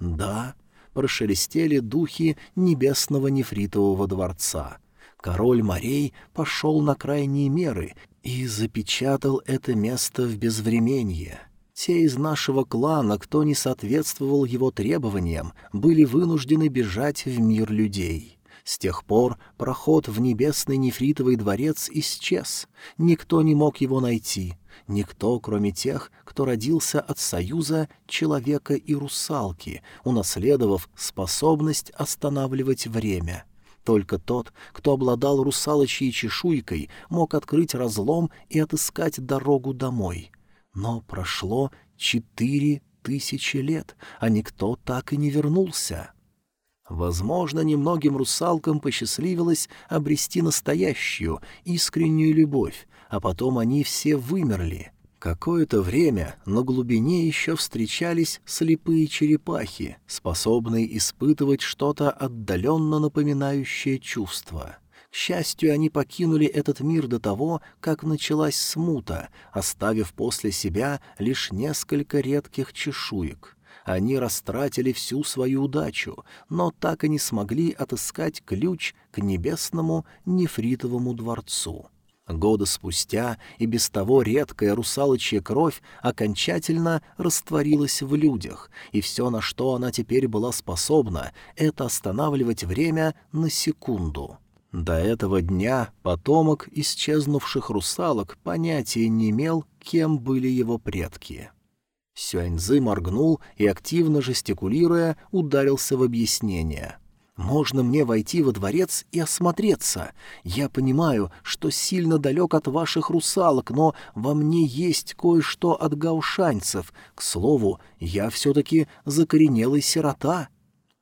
Да, прошелестели духи небесного нефритового дворца. Король морей пошел на крайние меры и запечатал это место в безвременье. Те из нашего клана, кто не соответствовал его требованиям, были вынуждены бежать в мир людей. С тех пор проход в небесный нефритовый дворец исчез. Никто не мог его найти. Никто, кроме тех, кто родился от союза человека и русалки, унаследовав способность останавливать время. Только тот, кто обладал русалочьей чешуйкой, мог открыть разлом и отыскать дорогу домой. Но прошло четыре тысячи лет, а никто так и не вернулся. Возможно, немногим русалкам посчастливилось обрести настоящую, искреннюю любовь, а потом они все вымерли. Какое-то время на глубине еще встречались слепые черепахи, способные испытывать что-то отдаленно напоминающее чувство. К счастью, они покинули этот мир до того, как началась смута, оставив после себя лишь несколько редких чешуек — они растратили всю свою удачу, но так и не смогли отыскать ключ к небесному нефритовому дворцу. Года спустя и без того редкая русалочья кровь окончательно растворилась в людях, и все, на что она теперь была способна, это останавливать время на секунду. До этого дня потомок исчезнувших русалок понятия не имел, кем были его предки. Сюаньзы моргнул и, активно жестикулируя, ударился в объяснение. «Можно мне войти во дворец и осмотреться? Я понимаю, что сильно далек от ваших русалок, но во мне есть кое-что от гаушанцев. К слову, я все-таки закоренелый сирота».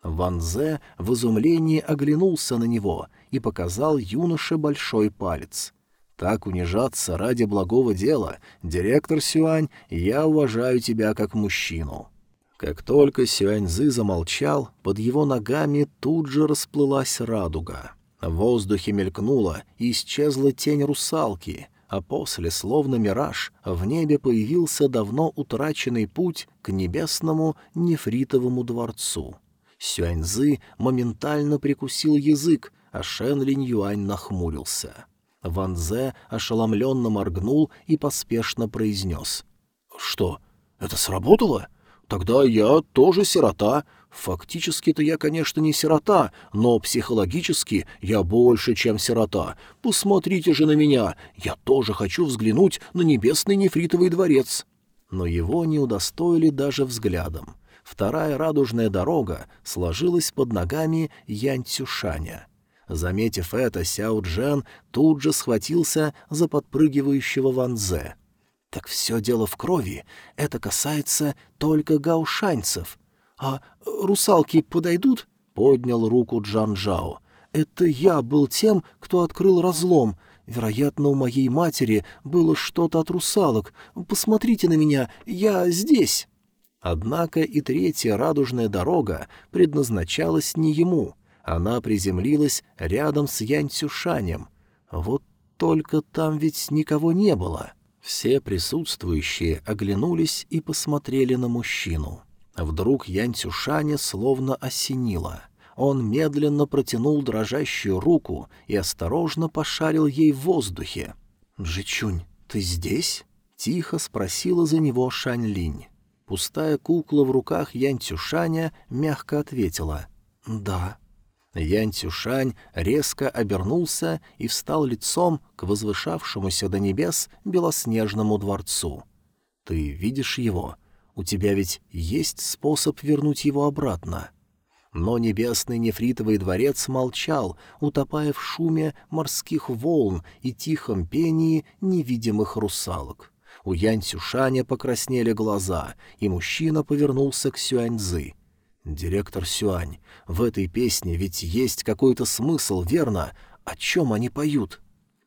Ван Зе в изумлении оглянулся на него и показал юноше большой палец. Так унижаться ради благого дела, директор Сюань, я уважаю тебя как мужчину». Как только Сюаньзы замолчал, под его ногами тут же расплылась радуга. В воздухе мелькнула и исчезла тень русалки, а после, словно мираж, в небе появился давно утраченный путь к небесному нефритовому дворцу. Сюаньзы моментально прикусил язык, а Шен Линь Юань нахмурился. Ван Зе ошеломленно моргнул и поспешно произнес. «Что, это сработало? Тогда я тоже сирота. Фактически-то я, конечно, не сирота, но психологически я больше, чем сирота. Посмотрите же на меня, я тоже хочу взглянуть на небесный нефритовый дворец». Но его не удостоили даже взглядом. Вторая радужная дорога сложилась под ногами Янь Цюшаня — Заметив это, Сяо Джен тут же схватился за подпрыгивающего Ванзе. «Так все дело в крови. Это касается только гаушанцев. А русалки подойдут?» — поднял руку Джан Джао. «Это я был тем, кто открыл разлом. Вероятно, у моей матери было что-то от русалок. Посмотрите на меня, я здесь». Однако и третья радужная дорога предназначалась не ему — она приземлилась рядом с Янь Цюшанем. Вот только там ведь никого не было. Все присутствующие оглянулись и посмотрели на мужчину. Вдруг Янь Цюшаня словно осенило. Он медленно протянул дрожащую руку и осторожно пошарил ей в воздухе. «Джичунь, ты здесь?» — тихо спросила за него Шань Линь. Пустая кукла в руках Янь Цюшаня мягко ответила «Да». Ян Цюшань резко обернулся и встал лицом к возвышавшемуся до небес белоснежному дворцу. «Ты видишь его? У тебя ведь есть способ вернуть его обратно?» Но небесный нефритовый дворец молчал, утопая в шуме морских волн и тихом пении невидимых русалок. У Янь Цюшаня покраснели глаза, и мужчина повернулся к Сюаньзы — «Директор Сюань, в этой песне ведь есть какой-то смысл, верно? О чем они поют?»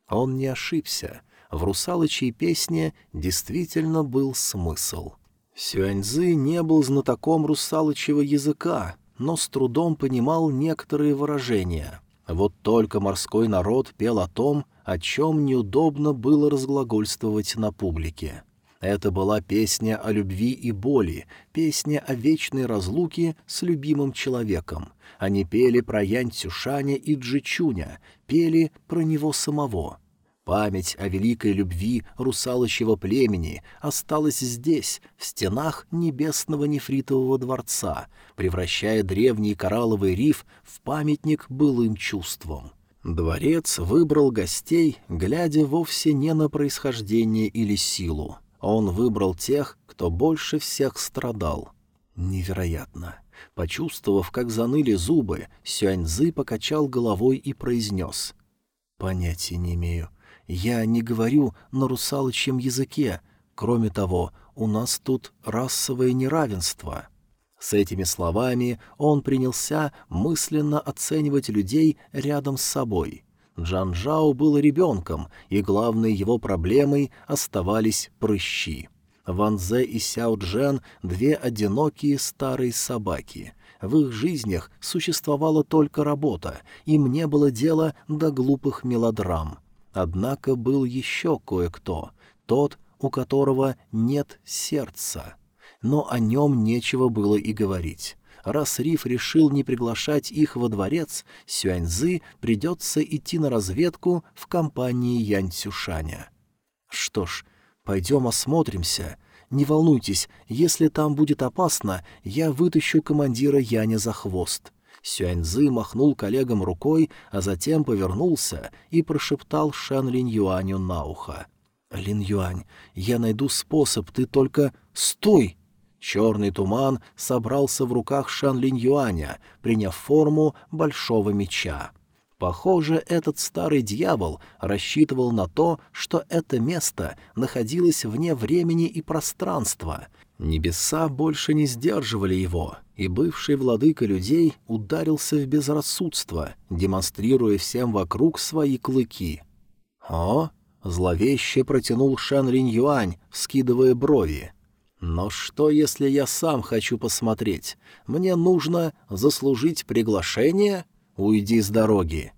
Он не ошибся. В русалочьей песне действительно был смысл. Сюаньзы не был знатоком русалочьего языка, но с трудом понимал некоторые выражения. Вот только морской народ пел о том, о чем неудобно было разглагольствовать на публике. Это была песня о любви и боли, песня о вечной разлуке с любимым человеком. Они пели про Янь Цюшаня и Джичуня, пели про него самого. Память о великой любви русалочьего племени осталась здесь, в стенах небесного нефритового дворца, превращая древний коралловый риф в памятник былым чувствам. Дворец выбрал гостей, глядя вовсе не на происхождение или силу. Он выбрал тех, кто больше всех страдал. Невероятно. Почувствовав, как заныли зубы, Сюаньзы покачал головой и произнес. «Понятия не имею. Я не говорю на русалочьем языке. Кроме того, у нас тут расовое неравенство». С этими словами он принялся мысленно оценивать людей рядом с собой. Джан Жао был ребенком, и главной его проблемой оставались прыщи. Ван Зе и Сяо Джен — две одинокие старые собаки. В их жизнях существовала только работа, им не было дела до глупых мелодрам. Однако был еще кое-кто, тот, у которого нет сердца. Но о нем нечего было и говорить. Раз Риф решил не приглашать их во дворец, Сюаньзы придется идти на разведку в компании Янь Цюшаня. Что ж, пойдем осмотримся. Не волнуйтесь, если там будет опасно, я вытащу командира Яня за хвост. Сюаньзы махнул коллегам рукой, а затем повернулся и прошептал Шан Линь Юаню на ухо. «Лин Юань, я найду способ, ты только... Стой!» Черный туман собрался в руках Шан Линь Юаня, приняв форму большого меча. Похоже, этот старый дьявол рассчитывал на то, что это место находилось вне времени и пространства. Небеса больше не сдерживали его, и бывший владыка людей ударился в безрассудство, демонстрируя всем вокруг свои клыки. «О!» — зловеще протянул Шан Линь Юань, вскидывая брови. «Но что, если я сам хочу посмотреть? Мне нужно заслужить приглашение?» Уйди с дороги!»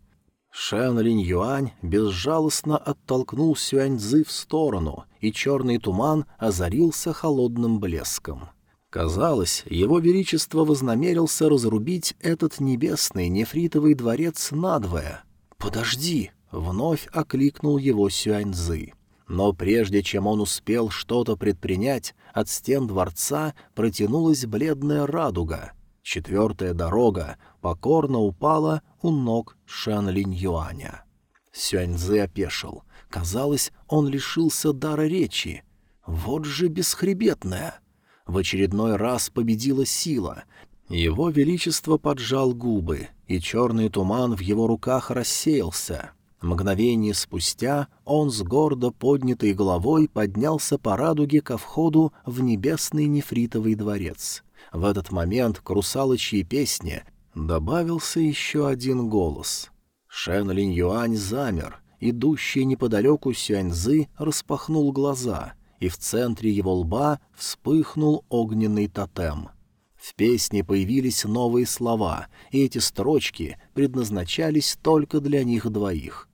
Шэн Линь Юань безжалостно оттолкнул Сюаньзы в сторону, и черный туман озарился холодным блеском. Казалось, его величество вознамерился разрубить этот небесный нефритовый дворец надвое. «Подожди!» — вновь окликнул его Сюаньзы. Но прежде чем он успел что-то предпринять, от стен дворца протянулась бледная радуга. Четвертая дорога покорно упала у ног Шан Линь Юаня. Сюаньзы опешил. Казалось, он лишился дара речи. Вот же бесхребетная! В очередной раз победила сила. Его величество поджал губы, и черный туман в его руках рассеялся. Мгновение спустя он с гордо поднятой головой поднялся по радуге ко входу в небесный нефритовый дворец. В этот момент к русалочьей песне Добавился еще один голос. Шэн Линь Юань замер, идущий неподалеку Сюаньзы распахнул глаза, и в центре его лба вспыхнул огненный тотем. В песне появились новые слова, и эти строчки предназначались только для них двоих.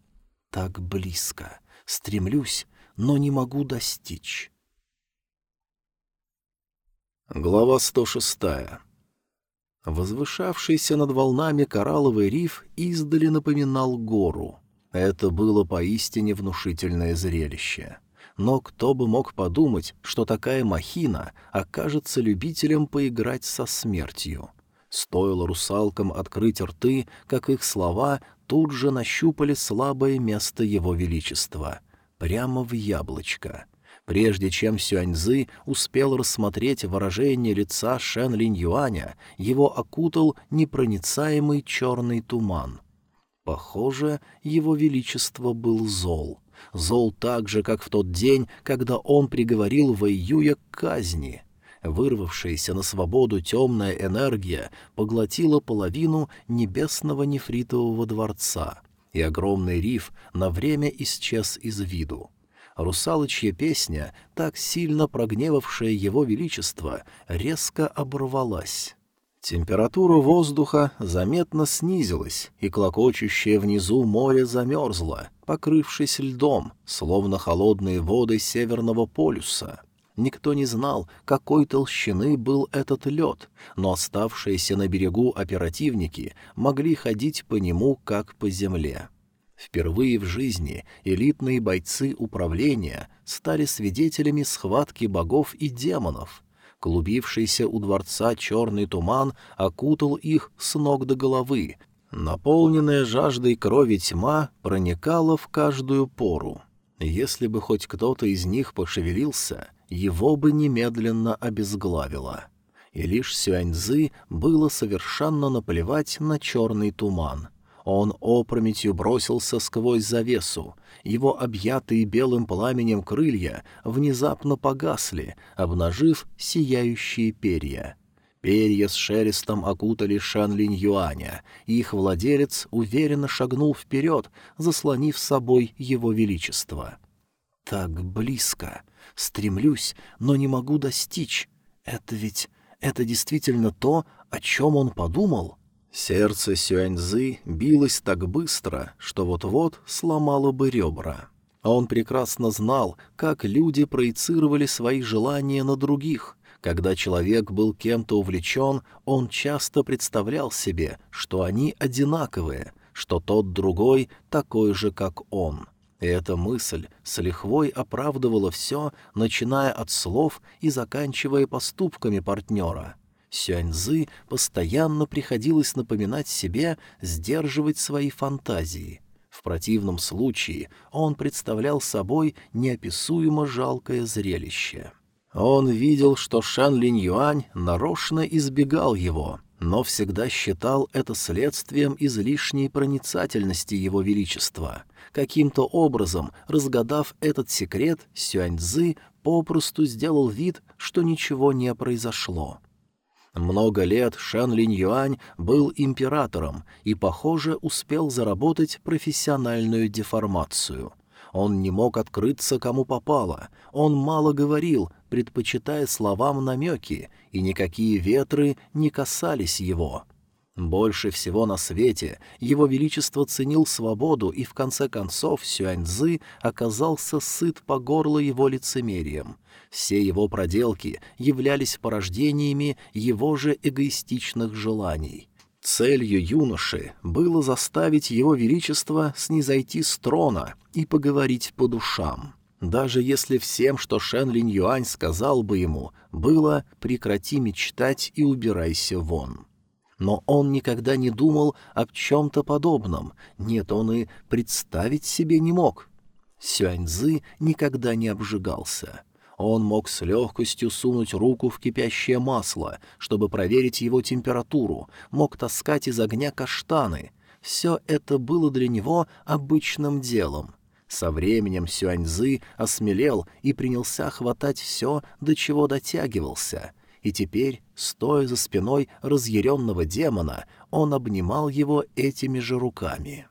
«Так близко. Стремлюсь, но не могу достичь». Глава 106. Возвышавшийся над волнами коралловый риф издали напоминал гору. Это было поистине внушительное зрелище. Но кто бы мог подумать, что такая махина окажется любителем поиграть со смертью. Стоило русалкам открыть рты, как их слова тут же нащупали слабое место его величества. Прямо в яблочко — Прежде чем Сюаньзы успел рассмотреть выражение лица Шен Линь Юаня, его окутал непроницаемый черный туман. Похоже, его величество был зол. Зол так же, как в тот день, когда он приговорил Вэйюя к казни. Вырвавшаяся на свободу темная энергия поглотила половину небесного нефритового дворца, и огромный риф на время исчез из виду. Русалочья песня, так сильно прогневавшая его величество, резко оборвалась. Температура воздуха заметно снизилась, и клокочущее внизу море замерзло, покрывшись льдом, словно холодные воды Северного полюса. Никто не знал, какой толщины был этот лед, но оставшиеся на берегу оперативники могли ходить по нему, как по земле. Впервые в жизни элитные бойцы управления стали свидетелями схватки богов и демонов. Клубившийся у дворца черный туман окутал их с ног до головы. Наполненная жаждой крови тьма проникала в каждую пору. Если бы хоть кто-то из них пошевелился, его бы немедленно обезглавило. И лишь Сюаньзы было совершенно наплевать на черный туман. Он опрометью бросился сквозь завесу. Его объятые белым пламенем крылья внезапно погасли, обнажив сияющие перья. Перья с шелестом окутали Шан Линь Юаня, и их владелец уверенно шагнул вперед, заслонив собой его величество. «Так близко!» Стремлюсь, но не могу достичь. Это ведь... это действительно то, о чем он подумал?» Сердце Сюаньзы билось так быстро, что вот-вот сломало бы ребра. А он прекрасно знал, как люди проецировали свои желания на других. Когда человек был кем-то увлечен, он часто представлял себе, что они одинаковые, что тот другой такой же, как он. И эта мысль с лихвой оправдывала все, начиная от слов и заканчивая поступками партнера. Сюаньзы постоянно приходилось напоминать себе сдерживать свои фантазии. В противном случае он представлял собой неописуемо жалкое зрелище. Он видел, что Шан Линь Юань нарочно избегал его — но всегда считал это следствием излишней проницательности его величества. Каким-то образом, разгадав этот секрет, Сюаньцзы попросту сделал вид, что ничего не произошло. Много лет Шан Линь Юань был императором и, похоже, успел заработать профессиональную деформацию. Он не мог открыться кому попало, он мало говорил, предпочитая словам намеки, и никакие ветры не касались его. Больше всего на свете его величество ценил свободу, и в конце концов Сюаньзы оказался сыт по горло его лицемерием. Все его проделки являлись порождениями его же эгоистичных желаний. Целью юноши было заставить его величество снизойти с трона и поговорить по душам. Даже если всем, что Шен Линь Юань сказал бы ему, было «прекрати мечтать и убирайся вон». Но он никогда не думал об чем-то подобном, нет, он и представить себе не мог. Сюаньзы никогда не обжигался. Он мог с легкостью сунуть руку в кипящее масло, чтобы проверить его температуру, мог таскать из огня каштаны. Все это было для него обычным делом. Со временем Сюаньзы осмелел и принялся хватать все, до чего дотягивался. И теперь, стоя за спиной разъяренного демона, он обнимал его этими же руками.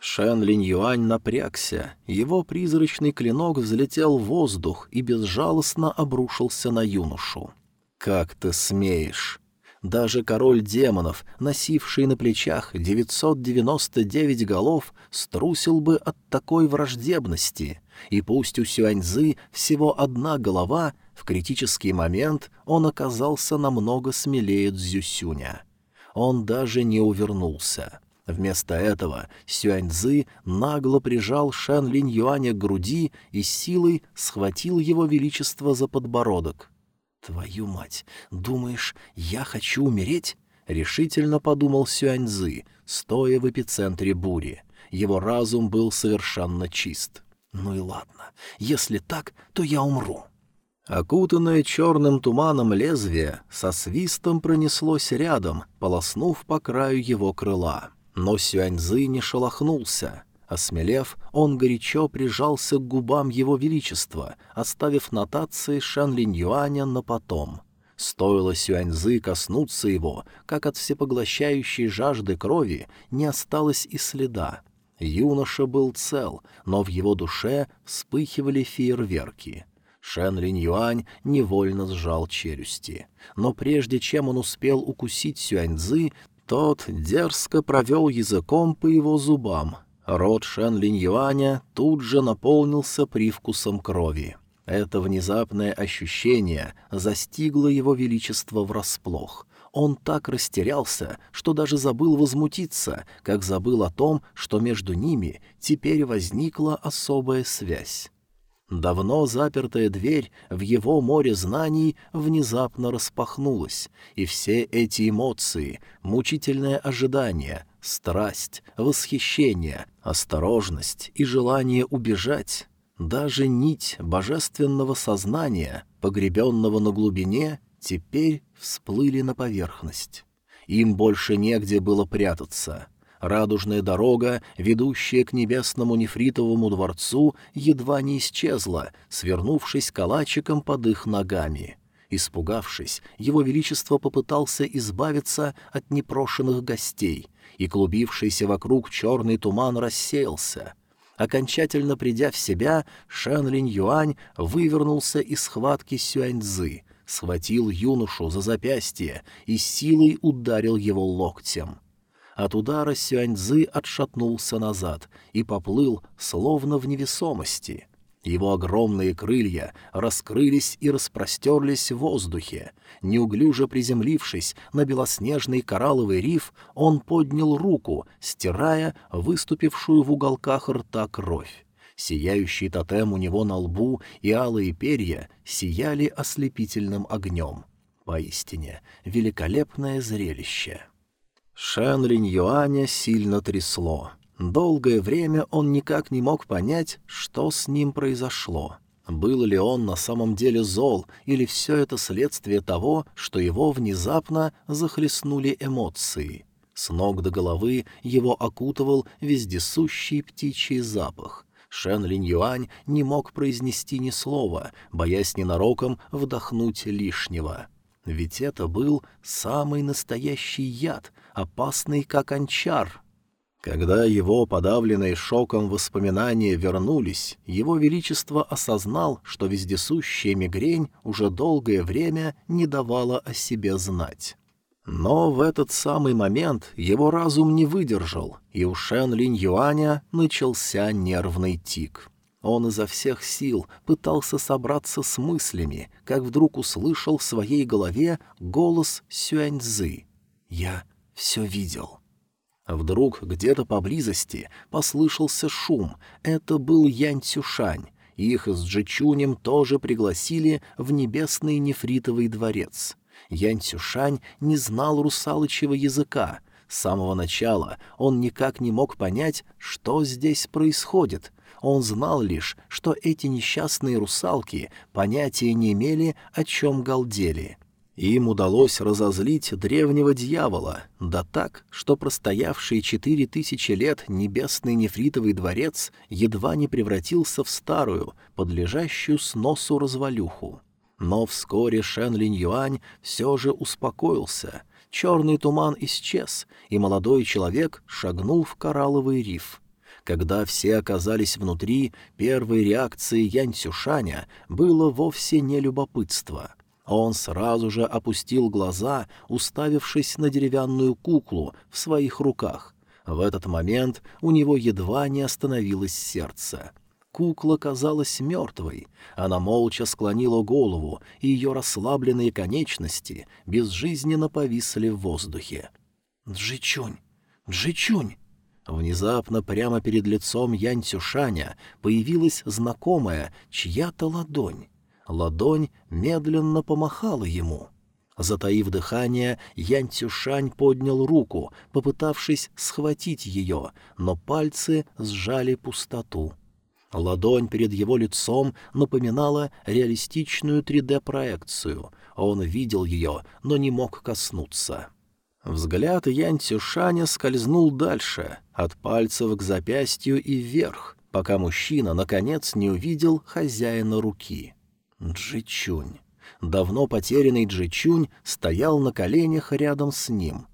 Шен Линь Юань напрягся, его призрачный клинок взлетел в воздух и безжалостно обрушился на юношу. «Как ты смеешь!» Даже король демонов, носивший на плечах 999 голов, струсил бы от такой враждебности. И пусть у Сюаньзы всего одна голова, в критический момент он оказался намного смелее Цзюсюня. Он даже не увернулся. Вместо этого Сюаньзы нагло прижал Шэн Линь Юаня к груди и силой схватил его величество за подбородок. «Твою мать! Думаешь, я хочу умереть?» — решительно подумал Сюаньзы, стоя в эпицентре бури. Его разум был совершенно чист. «Ну и ладно. Если так, то я умру». Окутанное черным туманом лезвие со свистом пронеслось рядом, полоснув по краю его крыла. Но Сюаньзы не шелохнулся. Осмелев, он горячо прижался к губам его величества, оставив нотации Шан Линь Юаня на потом. Стоило Сюаньзы коснуться его, как от всепоглощающей жажды крови не осталось и следа. Юноша был цел, но в его душе вспыхивали фейерверки. Шен Линь Юань невольно сжал челюсти. Но прежде чем он успел укусить Сюаньзы, тот дерзко провел языком по его зубам. Рот Шен Линь Юаня тут же наполнился привкусом крови. Это внезапное ощущение застигло его величество врасплох. Он так растерялся, что даже забыл возмутиться, как забыл о том, что между ними теперь возникла особая связь. Давно запертая дверь в его море знаний внезапно распахнулась, и все эти эмоции, мучительное ожидание, страсть, восхищение, осторожность и желание убежать, даже нить божественного сознания, погребенного на глубине, теперь всплыли на поверхность. Им больше негде было прятаться. Радужная дорога, ведущая к небесному нефритовому дворцу, едва не исчезла, свернувшись калачиком под их ногами. Испугавшись, его величество попытался избавиться от непрошенных гостей, и клубившийся вокруг черный туман рассеялся. Окончательно придя в себя, Шэн Линь Юань вывернулся из схватки Сюаньзы, схватил юношу за запястье и силой ударил его локтем. От удара Сюаньзы отшатнулся назад и поплыл, словно в невесомости. Его огромные крылья раскрылись и распростерлись в воздухе. Неуглюже приземлившись на белоснежный коралловый риф, он поднял руку, стирая выступившую в уголках рта кровь. Сияющий тотем у него на лбу и алые перья сияли ослепительным огнем. Поистине, великолепное зрелище. Шэн Линь Юаня сильно трясло. Долгое время он никак не мог понять, что с ним произошло. Был ли он на самом деле зол, или все это следствие того, что его внезапно захлестнули эмоции. С ног до головы его окутывал вездесущий птичий запах. Шен Линь Юань не мог произнести ни слова, боясь ненароком вдохнуть лишнего. Ведь это был самый настоящий яд, опасный как анчар. Когда его подавленные шоком воспоминания вернулись, его величество осознал, что вездесущая мигрень уже долгое время не давала о себе знать. Но в этот самый момент его разум не выдержал, и у Шен Линь Юаня начался нервный тик. Он изо всех сил пытался собраться с мыслями, как вдруг услышал в своей голове голос Сюаньзы. «Я все видел». Вдруг где-то поблизости послышался шум. Это был Янь Цюшань. Их с Джичунем тоже пригласили в небесный нефритовый дворец. Янь Цюшань не знал русалочьего языка. С самого начала он никак не мог понять, что здесь происходит. Он знал лишь, что эти несчастные русалки понятия не имели, о чем галдели. Им удалось разозлить древнего дьявола, да так, что простоявший четыре тысячи лет небесный нефритовый дворец едва не превратился в старую, подлежащую сносу развалюху. Но вскоре Шен Линь Юань все же успокоился. Черный туман исчез, и молодой человек шагнул в коралловый риф. Когда все оказались внутри, первой реакцией Янь Цюшаня было вовсе не любопытство — он сразу же опустил глаза, уставившись на деревянную куклу в своих руках. В этот момент у него едва не остановилось сердце. Кукла казалась мертвой. Она молча склонила голову, и ее расслабленные конечности безжизненно повисли в воздухе. «Джичунь! Джичунь!» Внезапно прямо перед лицом Янь Цюшаня появилась знакомая чья-то ладонь. Ладонь медленно помахала ему. Затаив дыхание, Ян Цюшань поднял руку, попытавшись схватить ее, но пальцы сжали пустоту. Ладонь перед его лицом напоминала реалистичную 3D-проекцию. Он видел ее, но не мог коснуться. Взгляд Ян Цюшаня скользнул дальше, от пальцев к запястью и вверх, пока мужчина, наконец, не увидел хозяина руки. Джичунь. Давно потерянный Джичунь стоял на коленях рядом с ним.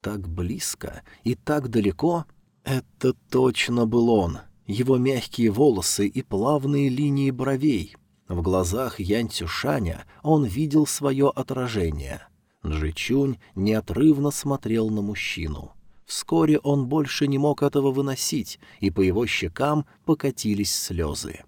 Так близко и так далеко. Это точно был он. Его мягкие волосы и плавные линии бровей. В глазах Янь Цюшаня он видел свое отражение. Джичунь неотрывно смотрел на мужчину. Вскоре он больше не мог этого выносить, и по его щекам покатились слезы.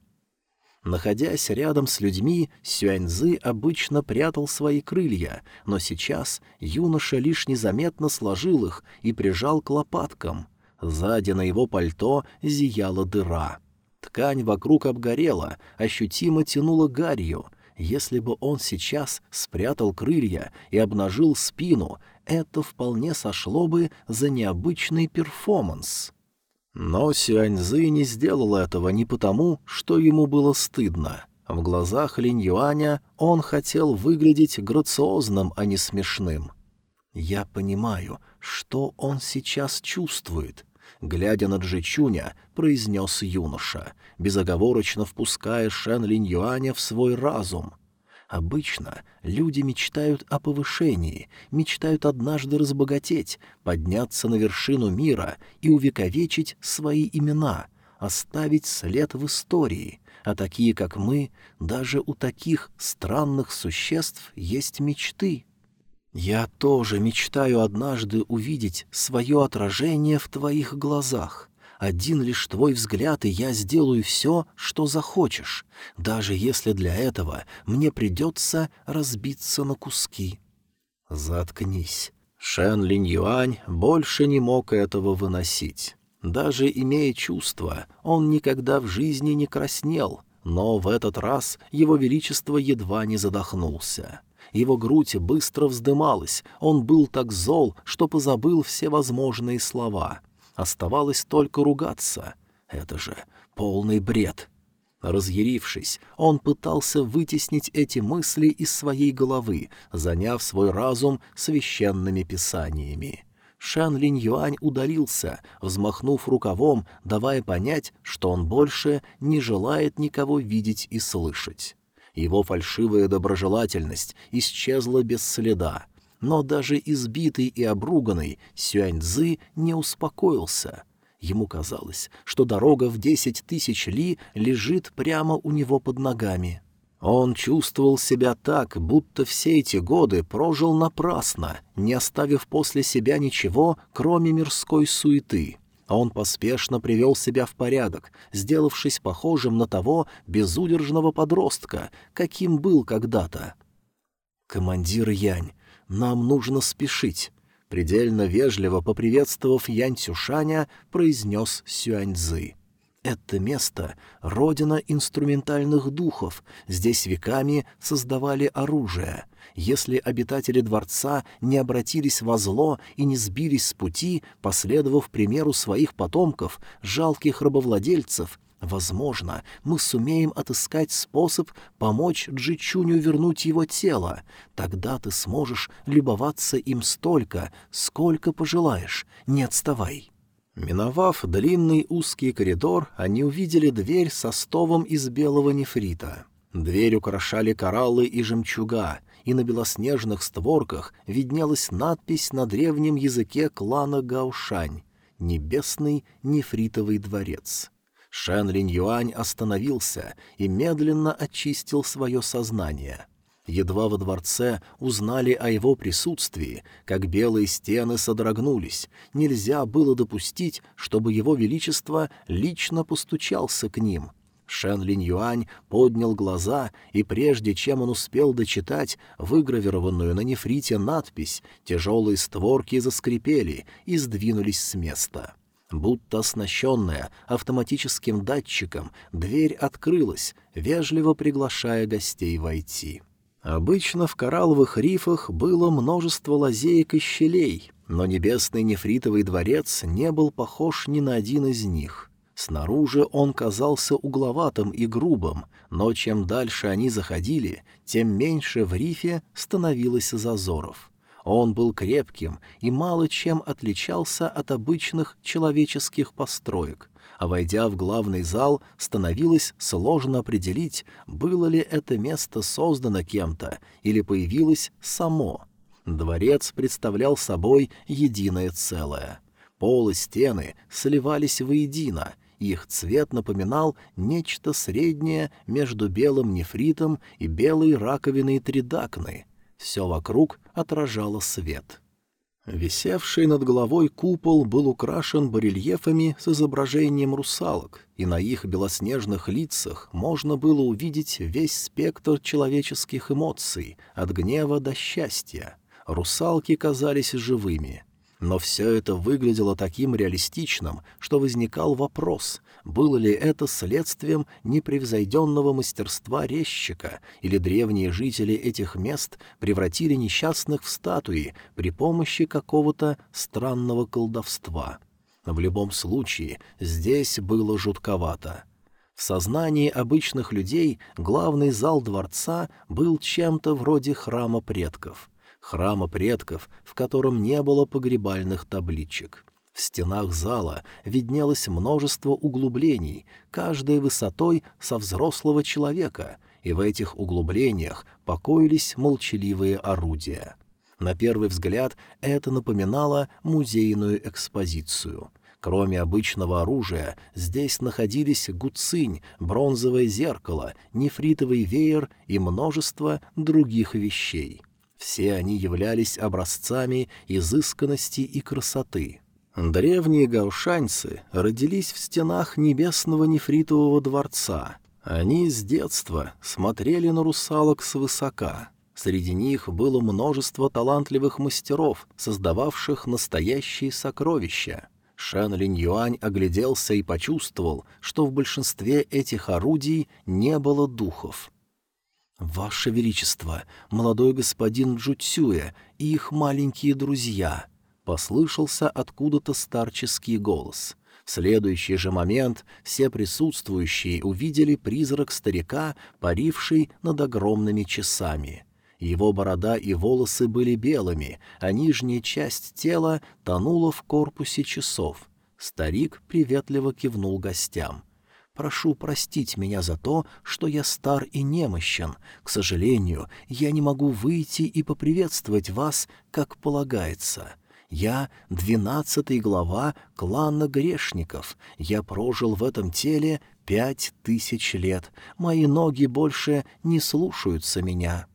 Находясь рядом с людьми, Сюаньзы обычно прятал свои крылья, но сейчас юноша лишь незаметно сложил их и прижал к лопаткам. Сзади на его пальто зияла дыра. Ткань вокруг обгорела, ощутимо тянула гарью. Если бы он сейчас спрятал крылья и обнажил спину, это вполне сошло бы за необычный перформанс. Но Сюаньзы не сделал этого не потому, что ему было стыдно. В глазах Линь Юаня он хотел выглядеть грациозным, а не смешным. «Я понимаю, что он сейчас чувствует», глядя на Джичуня, произнес юноша, безоговорочно впуская Шен Линь Юаня в свой разум. Обычно люди мечтают о повышении, мечтают однажды разбогатеть, подняться на вершину мира и увековечить свои имена, оставить след в истории. А такие, как мы, даже у таких странных существ есть мечты. Я тоже мечтаю однажды увидеть свое отражение в твоих глазах. Один лишь твой взгляд, и я сделаю все, что захочешь, даже если для этого мне придется разбиться на куски. Заткнись. Шен Линь Юань больше не мог этого выносить. Даже имея чувства, он никогда в жизни не краснел, но в этот раз его величество едва не задохнулся. Его грудь быстро вздымалась, он был так зол, что позабыл все возможные слова. Оставалось только ругаться. Это же полный бред. Разъярившись, он пытался вытеснить эти мысли из своей головы, заняв свой разум священными писаниями. Шан Линь Юань удалился, взмахнув рукавом, давая понять, что он больше не желает никого видеть и слышать. Его фальшивая доброжелательность исчезла без следа. Но даже избитый и обруганный Сюаньцзы не успокоился. Ему казалось, что дорога в десять тысяч ли лежит прямо у него под ногами. Он чувствовал себя так, будто все эти годы прожил напрасно, не оставив после себя ничего, кроме мирской суеты. Он поспешно привел себя в порядок, сделавшись похожим на того безудержного подростка, каким был когда-то. «Командир Янь, нам нужно спешить», — предельно вежливо поприветствовав Янь Цюшаня, произнес Сюаньцзы. Это место — родина инструментальных духов, здесь веками создавали оружие. Если обитатели дворца не обратились во зло и не сбились с пути, последовав примеру своих потомков, жалких рабовладельцев, возможно, мы сумеем отыскать способ помочь Джичуню вернуть его тело. Тогда ты сможешь любоваться им столько, сколько пожелаешь. Не отставай. Миновав длинный узкий коридор, они увидели дверь со стовом из белого нефрита. Дверь украшали кораллы и жемчуга, и на белоснежных створках виднелась надпись на древнем языке клана Гаушань «Небесный нефритовый дворец». Шэн Линь Юань остановился и медленно очистил свое сознание — Едва во дворце узнали о его присутствии, как белые стены содрогнулись. Нельзя было допустить, чтобы его величество лично постучался к ним. Шен Линь Юань поднял глаза, и прежде чем он успел дочитать выгравированную на нефрите надпись, тяжелые створки заскрипели и сдвинулись с места. Будто оснащенная автоматическим датчиком, дверь открылась, вежливо приглашая гостей войти. Обычно в коралловых рифах было множество лазеек и щелей, но небесный нефритовый дворец не был похож ни на один из них. Снаружи он казался угловатым и грубым, но чем дальше они заходили, тем меньше в рифе становилось зазоров. Он был крепким и мало чем отличался от обычных человеческих построек а войдя в главный зал, становилось сложно определить, было ли это место создано кем-то или появилось само. Дворец представлял собой единое целое. Пол и стены сливались воедино, их цвет напоминал нечто среднее между белым нефритом и белой раковиной тридакны. Все вокруг отражало свет. Висевший над головой купол был украшен барельефами с изображением русалок, и на их белоснежных лицах можно было увидеть весь спектр человеческих эмоций, от гнева до счастья. Русалки казались живыми — но все это выглядело таким реалистичным, что возникал вопрос, было ли это следствием непревзойденного мастерства резчика, или древние жители этих мест превратили несчастных в статуи при помощи какого-то странного колдовства. В любом случае, здесь было жутковато. В сознании обычных людей главный зал дворца был чем-то вроде храма предков — храма предков, в котором не было погребальных табличек. В стенах зала виднелось множество углублений, каждой высотой со взрослого человека, и в этих углублениях покоились молчаливые орудия. На первый взгляд это напоминало музейную экспозицию. Кроме обычного оружия, здесь находились гуцинь, бронзовое зеркало, нефритовый веер и множество других вещей — все они являлись образцами изысканности и красоты. Древние гаушаньцы родились в стенах небесного нефритового дворца. Они с детства смотрели на русалок свысока. Среди них было множество талантливых мастеров, создававших настоящие сокровища. Шэн Линь Юань огляделся и почувствовал, что в большинстве этих орудий не было духов. «Ваше Величество, молодой господин Джуцюя и их маленькие друзья», — послышался откуда-то старческий голос. В следующий же момент все присутствующие увидели призрак старика, паривший над огромными часами. Его борода и волосы были белыми, а нижняя часть тела тонула в корпусе часов. Старик приветливо кивнул гостям — Прошу простить меня за то, что я стар и немощен. К сожалению, я не могу выйти и поприветствовать вас, как полагается. Я — двенадцатый глава клана грешников. Я прожил в этом теле пять тысяч лет. Мои ноги больше не слушаются меня».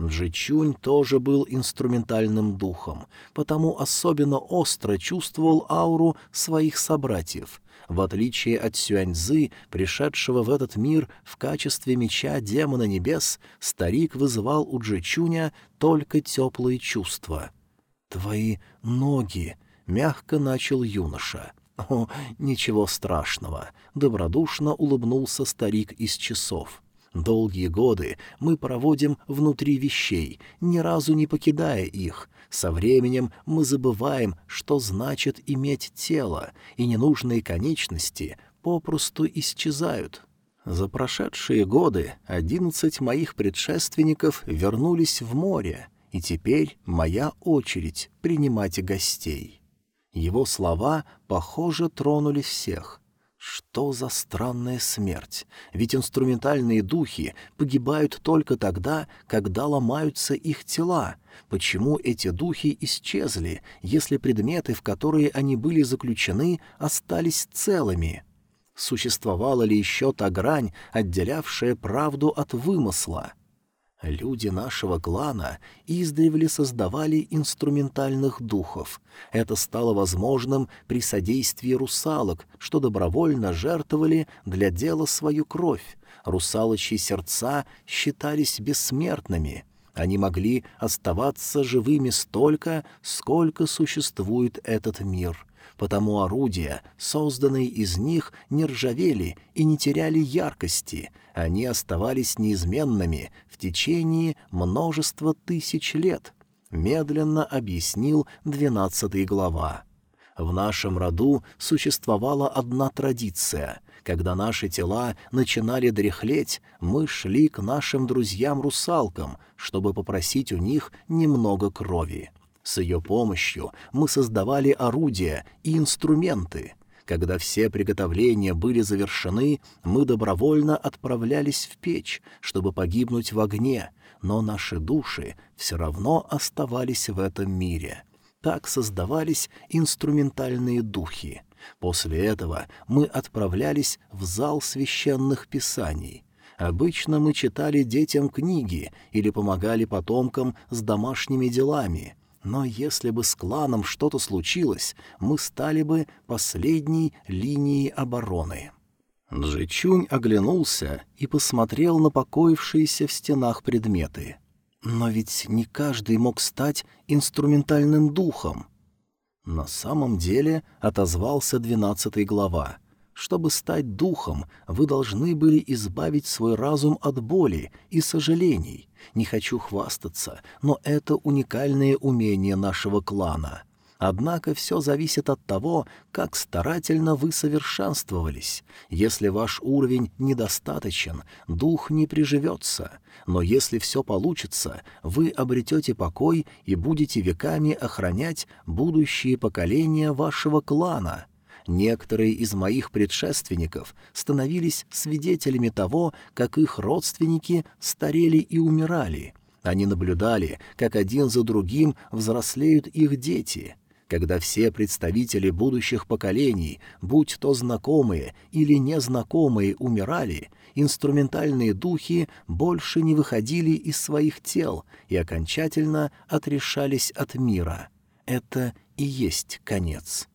Джичунь тоже был инструментальным духом, потому особенно остро чувствовал ауру своих собратьев — в отличие от Сюаньзы, пришедшего в этот мир в качестве меча демона небес, старик вызывал у Джичуня только теплые чувства. «Твои ноги!» — мягко начал юноша. «О, ничего страшного!» — добродушно улыбнулся старик из часов. Долгие годы мы проводим внутри вещей, ни разу не покидая их. Со временем мы забываем, что значит иметь тело, и ненужные конечности попросту исчезают. За прошедшие годы одиннадцать моих предшественников вернулись в море, и теперь моя очередь принимать гостей. Его слова, похоже, тронули всех — что за странная смерть? Ведь инструментальные духи погибают только тогда, когда ломаются их тела. Почему эти духи исчезли, если предметы, в которые они были заключены, остались целыми? Существовала ли еще та грань, отделявшая правду от вымысла? — Люди нашего клана издревле создавали инструментальных духов. Это стало возможным при содействии русалок, что добровольно жертвовали для дела свою кровь. Русалочьи сердца считались бессмертными. Они могли оставаться живыми столько, сколько существует этот мир. Потому орудия, созданные из них, не ржавели и не теряли яркости — они оставались неизменными в течение множества тысяч лет, медленно объяснил двенадцатый глава. В нашем роду существовала одна традиция. Когда наши тела начинали дряхлеть, мы шли к нашим друзьям-русалкам, чтобы попросить у них немного крови. С ее помощью мы создавали орудия и инструменты — когда все приготовления были завершены, мы добровольно отправлялись в печь, чтобы погибнуть в огне, но наши души все равно оставались в этом мире. Так создавались инструментальные духи. После этого мы отправлялись в зал священных писаний. Обычно мы читали детям книги или помогали потомкам с домашними делами. Но если бы с кланом что-то случилось, мы стали бы последней линией обороны. Джичунь оглянулся и посмотрел на покоившиеся в стенах предметы. Но ведь не каждый мог стать инструментальным духом. На самом деле отозвался двенадцатый глава. Чтобы стать духом, вы должны были избавить свой разум от боли и сожалений. Не хочу хвастаться, но это уникальное умение нашего клана. Однако все зависит от того, как старательно вы совершенствовались. Если ваш уровень недостаточен, дух не приживется. Но если все получится, вы обретете покой и будете веками охранять будущие поколения вашего клана. Некоторые из моих предшественников становились свидетелями того, как их родственники старели и умирали. Они наблюдали, как один за другим взрослеют их дети — когда все представители будущих поколений, будь то знакомые или незнакомые, умирали, инструментальные духи больше не выходили из своих тел и окончательно отрешались от мира. Это и есть конец.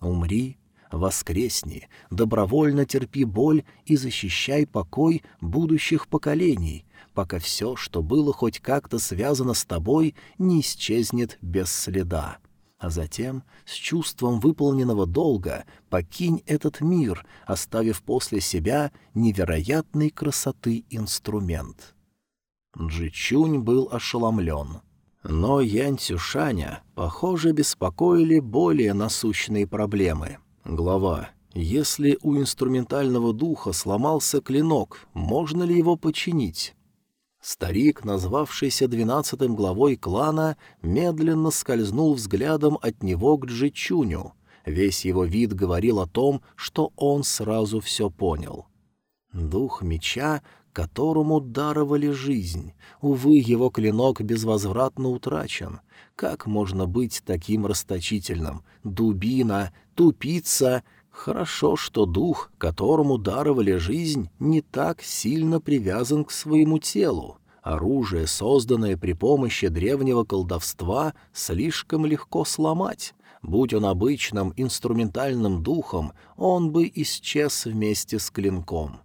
Умри, воскресни, добровольно терпи боль и защищай покой будущих поколений, пока все, что было хоть как-то связано с тобой, не исчезнет без следа а затем, с чувством выполненного долга, покинь этот мир, оставив после себя невероятной красоты инструмент. Джичунь был ошеломлен. Но Янь Цюшаня, похоже, беспокоили более насущные проблемы. Глава. Если у инструментального духа сломался клинок, можно ли его починить? Старик, назвавшийся двенадцатым главой клана, медленно скользнул взглядом от него к Джичуню. Весь его вид говорил о том, что он сразу все понял. Дух меча, которому даровали жизнь. Увы, его клинок безвозвратно утрачен. Как можно быть таким расточительным? Дубина, тупица... Хорошо, что дух, которому даровали жизнь, не так сильно привязан к своему телу. Оружие, созданное при помощи древнего колдовства, слишком легко сломать. Будь он обычным инструментальным духом, он бы исчез вместе с клинком.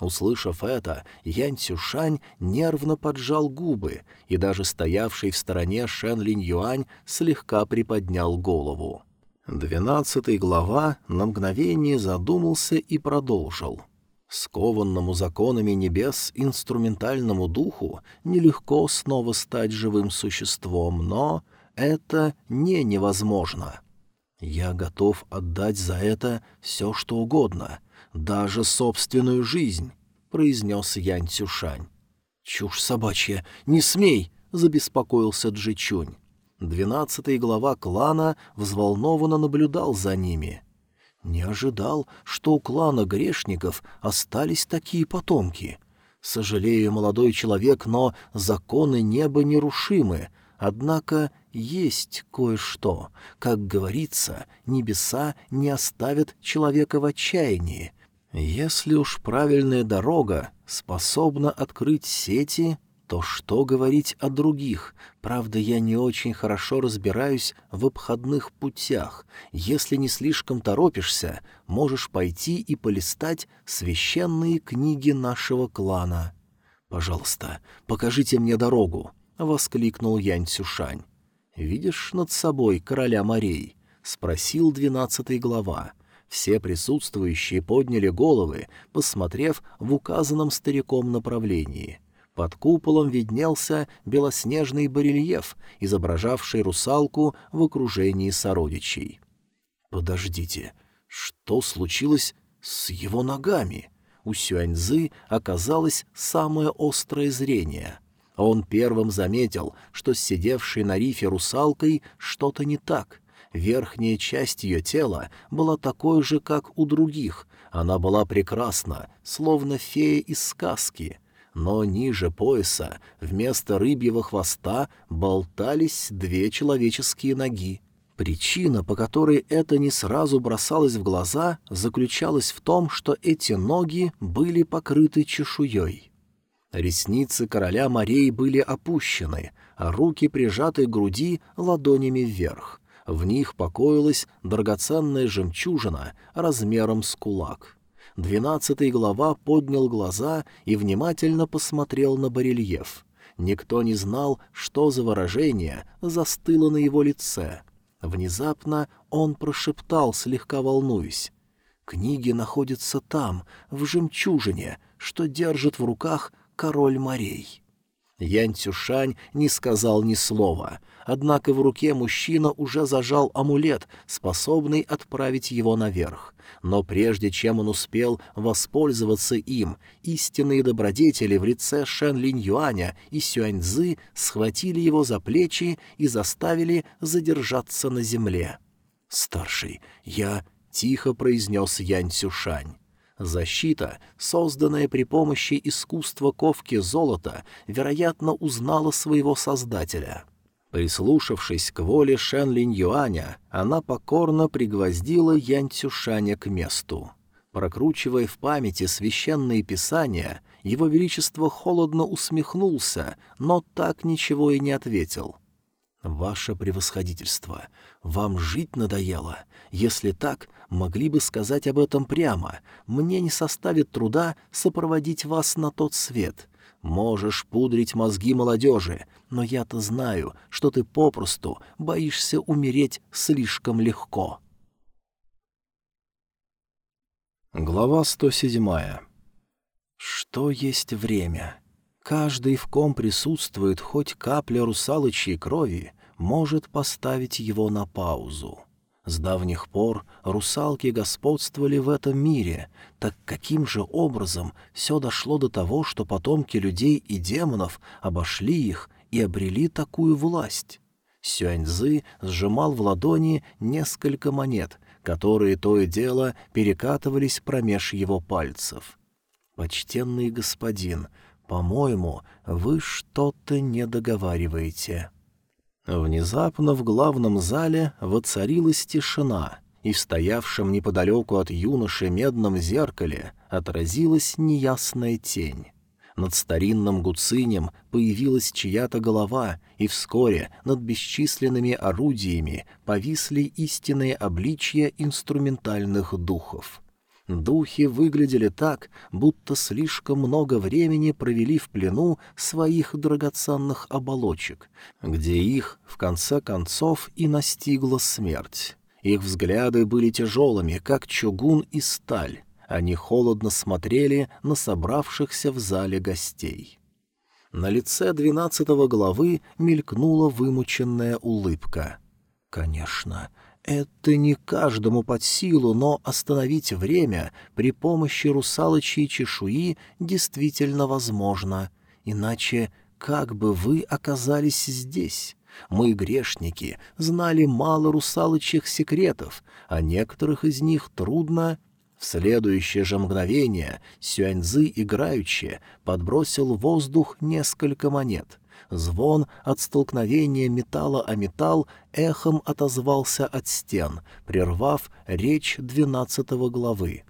Услышав это, Янь Цюшань нервно поджал губы, и даже стоявший в стороне Шен Линь Юань слегка приподнял голову. Двенадцатый глава на мгновение задумался и продолжил. Скованному законами небес инструментальному духу нелегко снова стать живым существом, но это не невозможно. Я готов отдать за это все, что угодно, даже собственную жизнь, — произнес Янь Цюшань. «Чушь собачья! Не смей!» — забеспокоился Джичунь. Двенадцатый глава клана взволнованно наблюдал за ними. Не ожидал, что у клана грешников остались такие потомки. Сожалею, молодой человек, но законы неба нерушимы, однако есть кое-что. Как говорится, небеса не оставят человека в отчаянии. Если уж правильная дорога способна открыть сети, то что говорить о других? Правда, я не очень хорошо разбираюсь в обходных путях. Если не слишком торопишься, можешь пойти и полистать священные книги нашего клана. «Пожалуйста, покажите мне дорогу», — воскликнул Янь Цюшань. «Видишь над собой короля морей?» — спросил двенадцатый глава. Все присутствующие подняли головы, посмотрев в указанном стариком направлении — под куполом виднелся белоснежный барельеф, изображавший русалку в окружении сородичей. «Подождите, что случилось с его ногами?» У Сюаньзы оказалось самое острое зрение. Он первым заметил, что с сидевшей на рифе русалкой что-то не так. Верхняя часть ее тела была такой же, как у других. Она была прекрасна, словно фея из сказки — но ниже пояса вместо рыбьего хвоста болтались две человеческие ноги. Причина, по которой это не сразу бросалось в глаза, заключалась в том, что эти ноги были покрыты чешуей. Ресницы короля морей были опущены, а руки прижаты к груди ладонями вверх. В них покоилась драгоценная жемчужина размером с кулак. Двенадцатый глава поднял глаза и внимательно посмотрел на барельеф. Никто не знал, что за выражение застыло на его лице — Внезапно он прошептал, слегка волнуясь. «Книги находятся там, в жемчужине, что держит в руках король морей». Янь Цюшань не сказал ни слова, однако в руке мужчина уже зажал амулет, способный отправить его наверх. Но прежде чем он успел воспользоваться им, истинные добродетели в лице Шен Линь Юаня и Сюань Цзы схватили его за плечи и заставили задержаться на земле. «Старший, я...» — тихо произнес Янь Цюшань. Защита, созданная при помощи искусства ковки золота, вероятно, узнала своего создателя. Прислушавшись к воле Шен Линь Юаня, она покорно пригвоздила Янь Цюшаня к месту. Прокручивая в памяти священные писания, его величество холодно усмехнулся, но так ничего и не ответил. «Ваше превосходительство, вам жить надоело? Если так, могли бы сказать об этом прямо. Мне не составит труда сопроводить вас на тот свет. Можешь пудрить мозги молодежи, но я-то знаю, что ты попросту боишься умереть слишком легко». Глава 107. Что есть время? Каждый, в ком присутствует хоть капля русалочьей крови, может поставить его на паузу. С давних пор русалки господствовали в этом мире, так каким же образом все дошло до того, что потомки людей и демонов обошли их и обрели такую власть? Сюаньзы сжимал в ладони несколько монет, которые то и дело перекатывались промеж его пальцев. «Почтенный господин, по-моему, вы что-то не договариваете». Внезапно в главном зале воцарилась тишина, и в стоявшем неподалеку от юноши медном зеркале отразилась неясная тень. Над старинным гуцинем появилась чья-то голова, и вскоре над бесчисленными орудиями повисли истинные обличья инструментальных духов — Духи выглядели так, будто слишком много времени провели в плену своих драгоценных оболочек, где их, в конце концов, и настигла смерть. Их взгляды были тяжелыми, как чугун и сталь. Они холодно смотрели на собравшихся в зале гостей. На лице двенадцатого главы мелькнула вымученная улыбка. «Конечно, это не каждому под силу, но остановить время при помощи русалочьей чешуи действительно возможно. Иначе как бы вы оказались здесь? Мы, грешники, знали мало русалочьих секретов, а некоторых из них трудно... В следующее же мгновение Сюаньзы играючи подбросил в воздух несколько монет — Звон от столкновения металла о металл эхом отозвался от стен, прервав речь двенадцатого главы.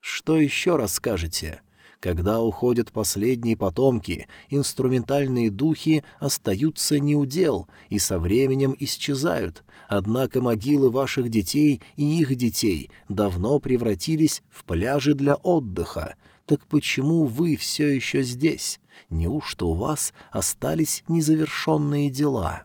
«Что еще расскажете?» Когда уходят последние потомки, инструментальные духи остаются неудел и со временем исчезают, однако могилы ваших детей и их детей давно превратились в пляжи для отдыха. Так почему вы все еще здесь? Неужто у вас остались незавершенные дела?»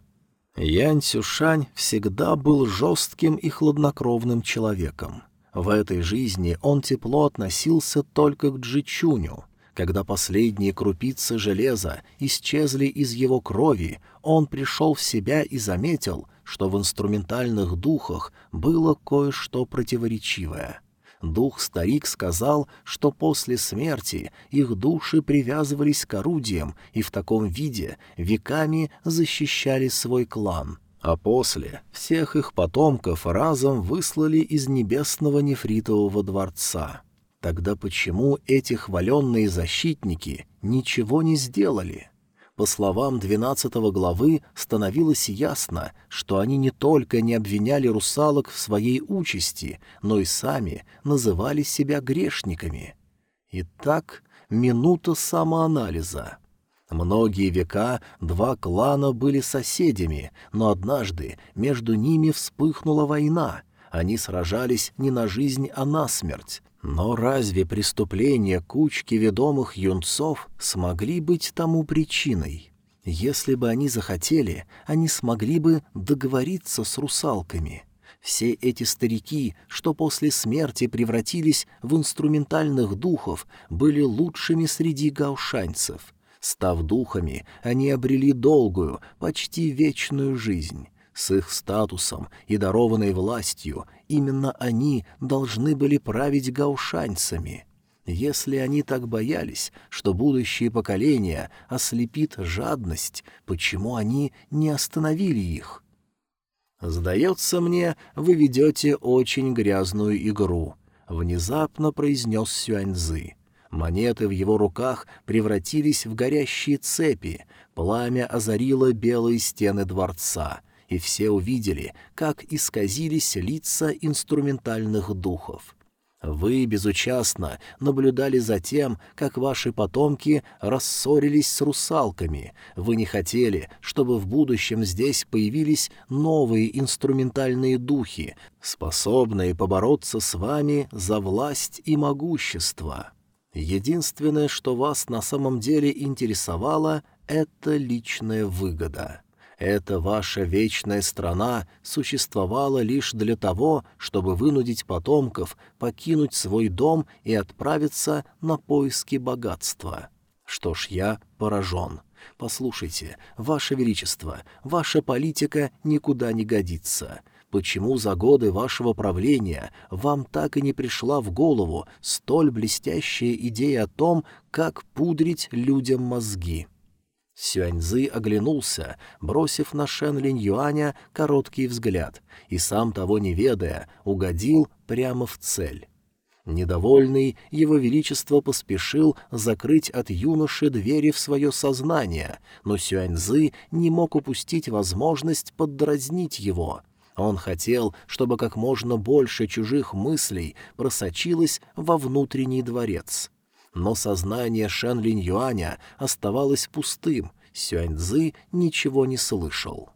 Янь Цюшань всегда был жестким и хладнокровным человеком. В этой жизни он тепло относился только к Джичуню. Когда последние крупицы железа исчезли из его крови, он пришел в себя и заметил, что в инструментальных духах было кое-что противоречивое — Дух-старик сказал, что после смерти их души привязывались к орудиям и в таком виде веками защищали свой клан. А после всех их потомков разом выслали из небесного нефритового дворца. Тогда почему эти хваленные защитники ничего не сделали? По словам двенадцатого главы, становилось ясно, что они не только не обвиняли русалок в своей участи, но и сами называли себя грешниками. Итак, минута самоанализа. Многие века два клана были соседями, но однажды между ними вспыхнула война. Они сражались не на жизнь, а на смерть. Но разве преступления кучки ведомых юнцов смогли быть тому причиной? Если бы они захотели, они смогли бы договориться с русалками. Все эти старики, что после смерти превратились в инструментальных духов, были лучшими среди гаушанцев. Став духами, они обрели долгую, почти вечную жизнь. С их статусом и дарованной властью именно они должны были править гаушанцами. Если они так боялись, что будущее поколение ослепит жадность, почему они не остановили их? «Сдается мне, вы ведете очень грязную игру», — внезапно произнес Сюаньзы. Монеты в его руках превратились в горящие цепи, пламя озарило белые стены дворца — и все увидели, как исказились лица инструментальных духов. Вы безучастно наблюдали за тем, как ваши потомки рассорились с русалками. Вы не хотели, чтобы в будущем здесь появились новые инструментальные духи, способные побороться с вами за власть и могущество. Единственное, что вас на самом деле интересовало, — это личная выгода. Эта ваша вечная страна существовала лишь для того, чтобы вынудить потомков покинуть свой дом и отправиться на поиски богатства. Что ж, я поражен. Послушайте, ваше величество, ваша политика никуда не годится. Почему за годы вашего правления вам так и не пришла в голову столь блестящая идея о том, как пудрить людям мозги?» Сюаньзы оглянулся, бросив на Шен Линь Юаня короткий взгляд, и сам того не ведая, угодил прямо в цель. Недовольный, его величество поспешил закрыть от юноши двери в свое сознание, но Сюаньзы не мог упустить возможность поддразнить его. Он хотел, чтобы как можно больше чужих мыслей просочилось во внутренний дворец — но сознание Шэн Линь Юаня оставалось пустым, Сюаньцзы ничего не слышал.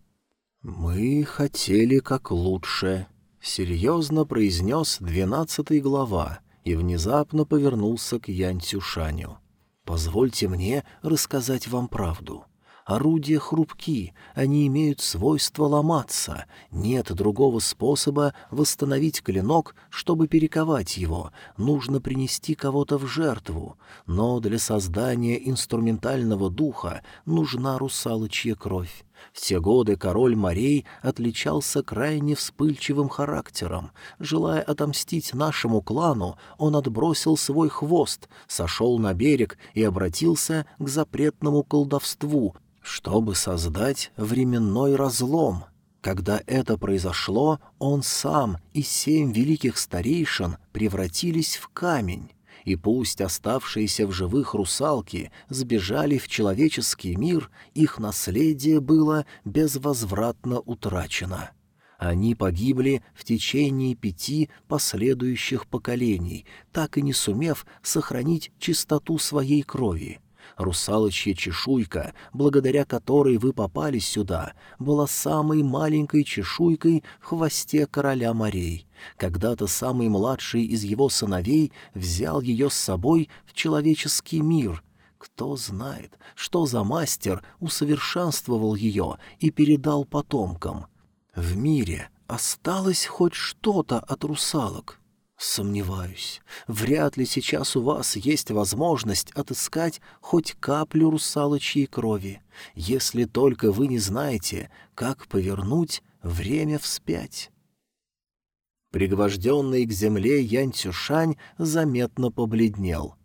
«Мы хотели как лучше», — серьезно произнес двенадцатый глава и внезапно повернулся к Янь Цюшаню. «Позвольте мне рассказать вам правду. Орудия хрупки, они имеют свойство ломаться. Нет другого способа восстановить клинок, чтобы перековать его. Нужно принести кого-то в жертву. Но для создания инструментального духа нужна русалочья кровь. В те годы король морей отличался крайне вспыльчивым характером. Желая отомстить нашему клану, он отбросил свой хвост, сошел на берег и обратился к запретному колдовству, чтобы создать временной разлом. Когда это произошло, он сам и семь великих старейшин превратились в камень, и пусть оставшиеся в живых русалки сбежали в человеческий мир, их наследие было безвозвратно утрачено. Они погибли в течение пяти последующих поколений, так и не сумев сохранить чистоту своей крови. Русалочья чешуйка, благодаря которой вы попали сюда, была самой маленькой чешуйкой в хвосте короля морей. Когда-то самый младший из его сыновей взял ее с собой в человеческий мир. Кто знает, что за мастер усовершенствовал ее и передал потомкам. В мире осталось хоть что-то от русалок. Сомневаюсь. Вряд ли сейчас у вас есть возможность отыскать хоть каплю русалочьей крови, если только вы не знаете, как повернуть время вспять. Пригвожденный к земле Янь Цюшань заметно побледнел.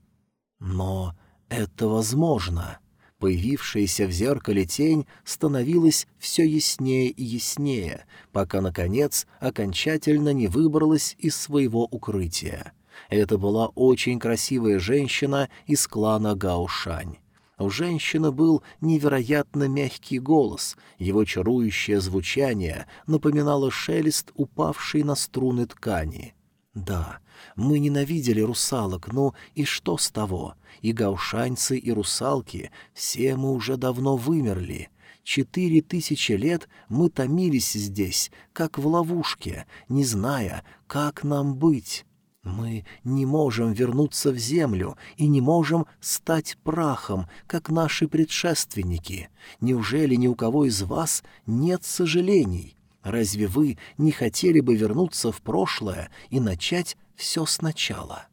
Но это возможно. Появившаяся в зеркале тень становилась все яснее и яснее, пока, наконец, окончательно не выбралась из своего укрытия. Это была очень красивая женщина из клана Гаушань. У женщины был невероятно мягкий голос, его чарующее звучание напоминало шелест, упавшей на струны ткани. «Да, мы ненавидели русалок, но и что с того? И гаушаньцы, и русалки, все мы уже давно вымерли. Четыре тысячи лет мы томились здесь, как в ловушке, не зная, как нам быть». Мы не можем вернуться в землю и не можем стать прахом, как наши предшественники. Неужели ни у кого из вас нет сожалений? Разве вы не хотели бы вернуться в прошлое и начать все сначала?»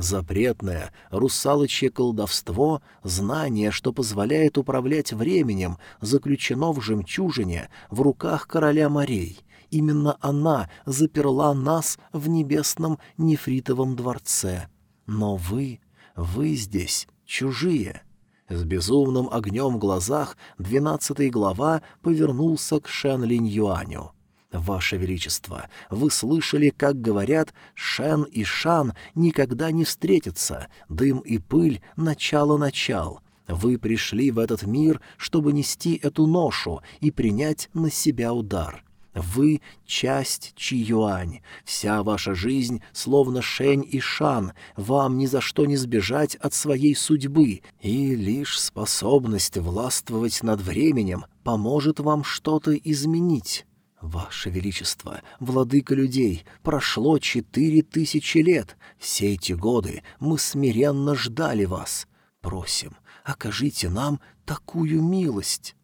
Запретное русалочье колдовство, знание, что позволяет управлять временем, заключено в жемчужине в руках короля морей. Именно она заперла нас в небесном нефритовом дворце. Но вы, вы здесь чужие. С безумным огнем в глазах двенадцатый глава повернулся к Шэн Линь Юаню. «Ваше Величество, вы слышали, как говорят, Шен и Шан никогда не встретятся, дым и пыль — начало-начал. Вы пришли в этот мир, чтобы нести эту ношу и принять на себя удар. Вы — часть Чи-Юань. Вся ваша жизнь словно Шень и Шан. Вам ни за что не сбежать от своей судьбы, и лишь способность властвовать над временем поможет вам что-то изменить. «Ваше Величество, владыка людей, прошло четыре тысячи лет. Все эти годы мы смиренно ждали вас. Просим, окажите нам такую милость».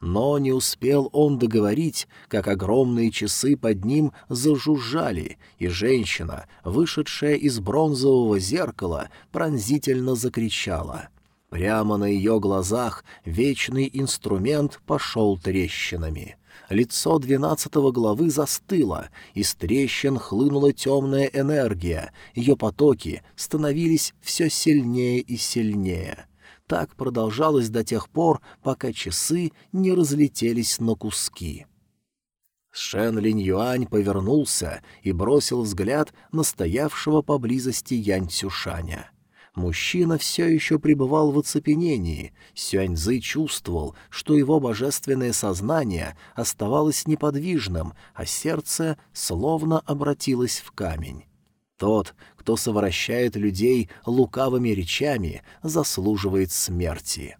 Но не успел он договорить, как огромные часы под ним зажужжали, и женщина, вышедшая из бронзового зеркала, пронзительно закричала. Прямо на ее глазах вечный инструмент пошел трещинами — Лицо двенадцатого главы застыло, из трещин хлынула темная энергия, ее потоки становились все сильнее и сильнее. Так продолжалось до тех пор, пока часы не разлетелись на куски. Шен Линь Юань повернулся и бросил взгляд на стоявшего поблизости Янь Цюшаня. Мужчина все еще пребывал в оцепенении. Сюаньзы чувствовал, что его божественное сознание оставалось неподвижным, а сердце словно обратилось в камень. Тот, кто совращает людей лукавыми речами, заслуживает смерти.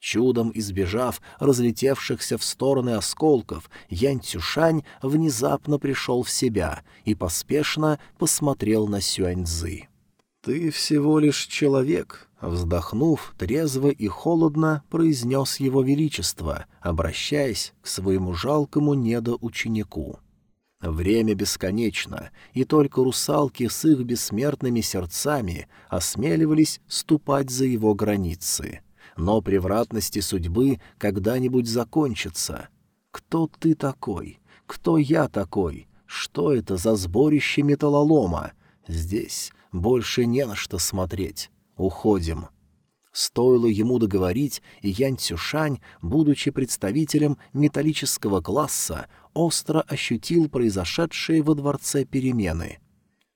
Чудом избежав разлетевшихся в стороны осколков, Янь Цюшань внезапно пришел в себя и поспешно посмотрел на Сюаньзы. «Ты всего лишь человек», — вздохнув, трезво и холодно произнес его величество, обращаясь к своему жалкому недоученику. Время бесконечно, и только русалки с их бессмертными сердцами осмеливались ступать за его границы. Но превратности судьбы когда-нибудь закончатся. Кто ты такой? Кто я такой? Что это за сборище металлолома? Здесь больше не на что смотреть. Уходим». Стоило ему договорить, и Янь Цюшань, будучи представителем металлического класса, остро ощутил произошедшие во дворце перемены.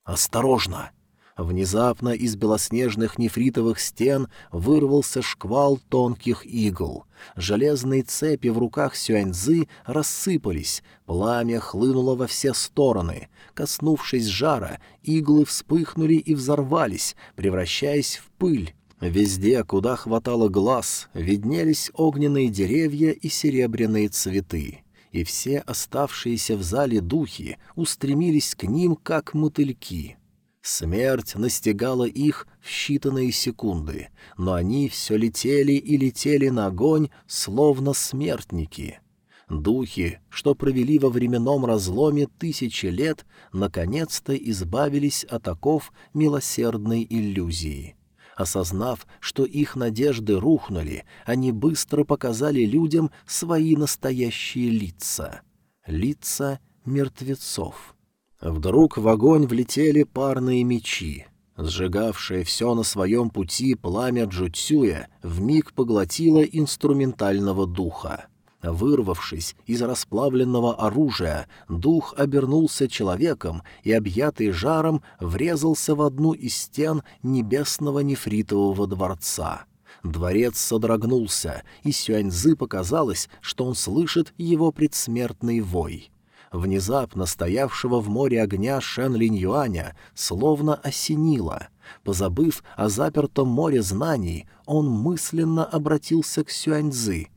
«Осторожно!» Внезапно из белоснежных нефритовых стен вырвался шквал тонких игл. Железные цепи в руках Сюаньзы рассыпались, пламя хлынуло во все стороны. Коснувшись жара, иглы вспыхнули и взорвались, превращаясь в пыль. Везде, куда хватало глаз, виднелись огненные деревья и серебряные цветы. И все оставшиеся в зале духи устремились к ним, как мотыльки — Смерть настигала их в считанные секунды, но они все летели и летели на огонь, словно смертники. Духи, что провели во временном разломе тысячи лет, наконец-то избавились от оков милосердной иллюзии. Осознав, что их надежды рухнули, они быстро показали людям свои настоящие лица. Лица мертвецов. Вдруг в огонь влетели парные мечи. Сжигавшее все на своем пути пламя Джуцюя вмиг поглотило инструментального духа. Вырвавшись из расплавленного оружия, дух обернулся человеком и, объятый жаром, врезался в одну из стен небесного нефритового дворца. Дворец содрогнулся, и Сюаньзы показалось, что он слышит его предсмертный вой. Внезапно стоявшего в море огня Шен Линь Юаня словно осенило. Позабыв о запертом море знаний, он мысленно обратился к Сюаньзы.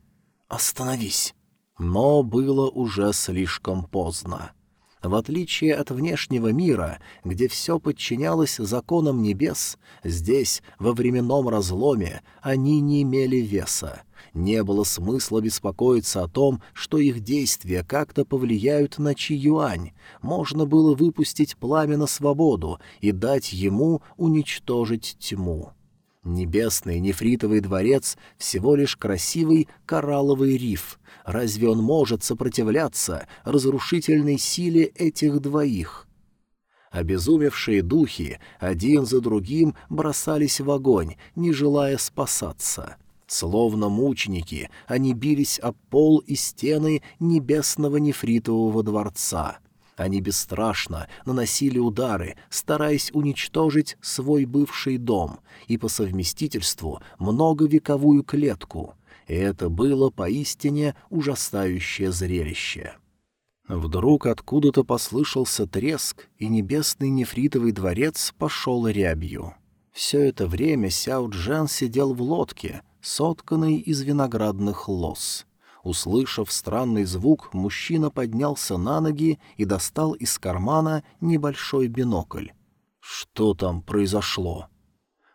«Остановись!» Но было уже слишком поздно. В отличие от внешнего мира, где все подчинялось законам небес, здесь, во временном разломе, они не имели веса. Не было смысла беспокоиться о том, что их действия как-то повлияют на Чи-Юань. Можно было выпустить пламя на свободу и дать ему уничтожить тьму. Небесный нефритовый дворец — всего лишь красивый коралловый риф. Разве он может сопротивляться разрушительной силе этих двоих? Обезумевшие духи один за другим бросались в огонь, не желая спасаться. Словно мученики, они бились об пол и стены небесного нефритового дворца — они бесстрашно наносили удары, стараясь уничтожить свой бывший дом и по совместительству многовековую клетку. И это было поистине ужасающее зрелище. Вдруг откуда-то послышался треск, и небесный нефритовый дворец пошел рябью. Все это время Сяо Джен сидел в лодке, сотканной из виноградных лоз. Услышав странный звук, мужчина поднялся на ноги и достал из кармана небольшой бинокль. Что там произошло?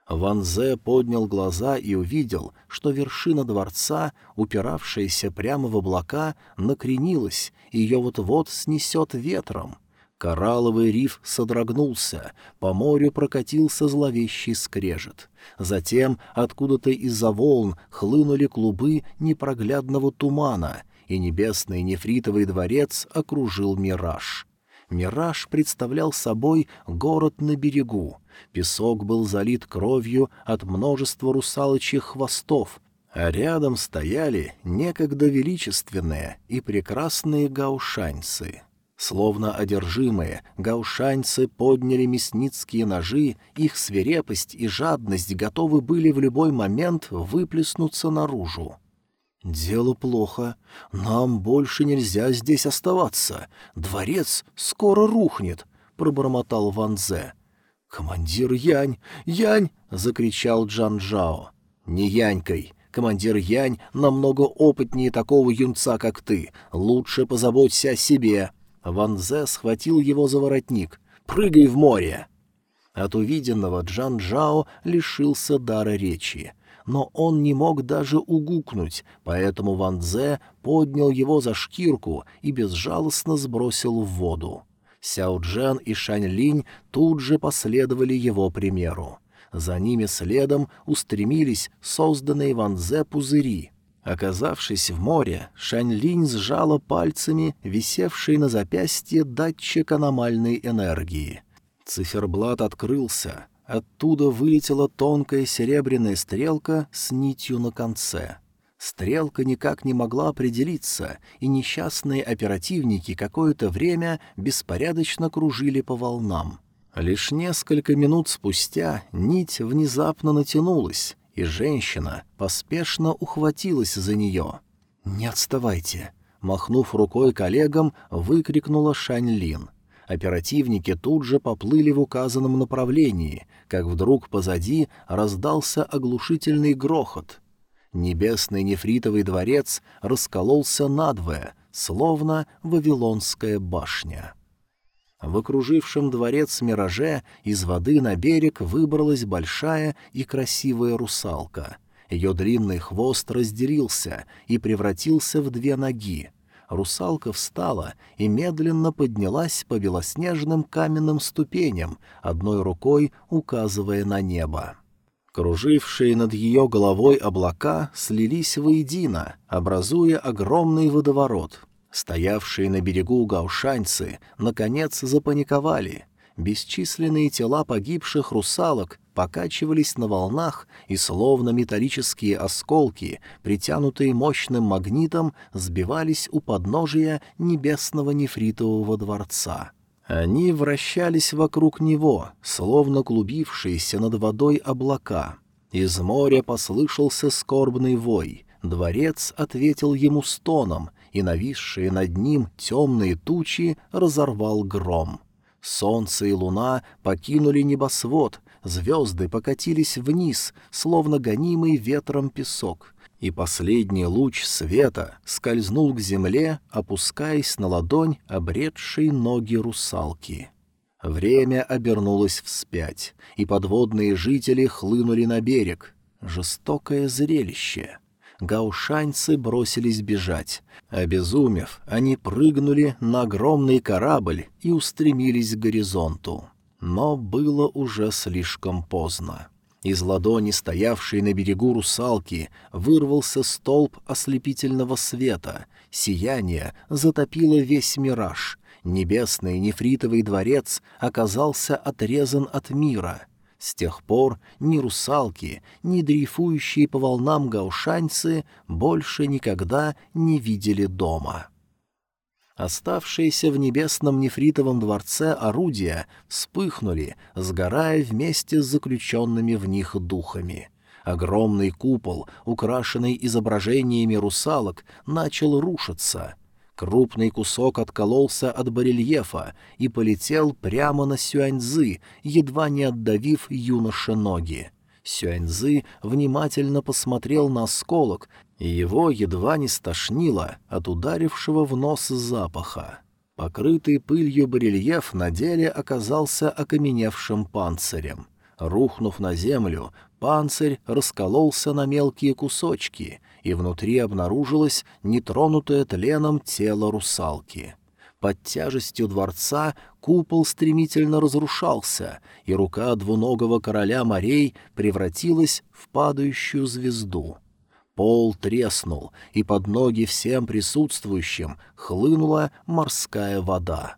Ван Зе поднял глаза и увидел, что вершина дворца, упиравшаяся прямо в облака, накренилась, и ее вот-вот снесет ветром. Коралловый риф содрогнулся, по морю прокатился зловещий скрежет. Затем откуда-то из-за волн хлынули клубы непроглядного тумана, и небесный нефритовый дворец окружил мираж. Мираж представлял собой город на берегу. Песок был залит кровью от множества русалочьих хвостов, а рядом стояли некогда величественные и прекрасные гаушаньцы. Словно одержимые, гаушаньцы подняли мясницкие ножи, их свирепость и жадность готовы были в любой момент выплеснуться наружу. «Дело плохо. Нам больше нельзя здесь оставаться. Дворец скоро рухнет», — пробормотал Ван Зе. «Командир Янь! Янь!» — закричал Джан Джао. «Не янькой. Командир Янь намного опытнее такого юнца, как ты. Лучше позаботься о себе», Ван Зе схватил его за воротник. «Прыгай в море!» От увиденного Джан Джао лишился дара речи. Но он не мог даже угукнуть, поэтому Ван Дзе поднял его за шкирку и безжалостно сбросил в воду. Сяо Джен и Шань Линь тут же последовали его примеру. За ними следом устремились созданные Ван Дзе пузыри — Оказавшись в море, Шаньлинь сжала пальцами висевший на запястье датчик аномальной энергии. Циферблат открылся. Оттуда вылетела тонкая серебряная стрелка с нитью на конце. Стрелка никак не могла определиться, и несчастные оперативники какое-то время беспорядочно кружили по волнам. Лишь несколько минут спустя нить внезапно натянулась, и женщина поспешно ухватилась за нее. «Не отставайте!» — махнув рукой коллегам, выкрикнула Шань Лин. Оперативники тут же поплыли в указанном направлении, как вдруг позади раздался оглушительный грохот. Небесный нефритовый дворец раскололся надвое, словно Вавилонская башня. В окружившем дворец мираже из воды на берег выбралась большая и красивая русалка. Ее длинный хвост разделился и превратился в две ноги. Русалка встала и медленно поднялась по белоснежным каменным ступеням, одной рукой указывая на небо. Кружившие над ее головой облака слились воедино, образуя огромный водоворот — Стоявшие на берегу гаушаньцы наконец запаниковали. Бесчисленные тела погибших русалок покачивались на волнах и словно металлические осколки, притянутые мощным магнитом, сбивались у подножия небесного нефритового дворца. Они вращались вокруг него, словно клубившиеся над водой облака. Из моря послышался скорбный вой. Дворец ответил ему стоном, и нависшие над ним темные тучи разорвал гром. Солнце и луна покинули небосвод, звезды покатились вниз, словно гонимый ветром песок, и последний луч света скользнул к земле, опускаясь на ладонь обретшей ноги русалки. Время обернулось вспять, и подводные жители хлынули на берег. Жестокое зрелище. Гаушаньцы бросились бежать. Обезумев, они прыгнули на огромный корабль и устремились к горизонту. Но было уже слишком поздно. Из ладони, стоявшей на берегу русалки, вырвался столб ослепительного света. Сияние затопило весь мираж, небесный нефритовый дворец оказался отрезан от мира. С тех пор ни русалки, ни дрейфующие по волнам гаушаньцы больше никогда не видели дома. Оставшиеся в небесном нефритовом дворце орудия вспыхнули, сгорая вместе с заключенными в них духами. Огромный купол, украшенный изображениями русалок, начал рушиться — Крупный кусок откололся от барельефа и полетел прямо на Сюаньзы, едва не отдавив юноше ноги. Сюаньзы внимательно посмотрел на осколок, и его едва не стошнило от ударившего в нос запаха. Покрытый пылью барельеф на деле оказался окаменевшим панцирем. Рухнув на землю, панцирь раскололся на мелкие кусочки, и внутри обнаружилось нетронутое тленом тело русалки. Под тяжестью дворца купол стремительно разрушался, и рука двуногого короля морей превратилась в падающую звезду. Пол треснул, и под ноги всем присутствующим хлынула морская вода.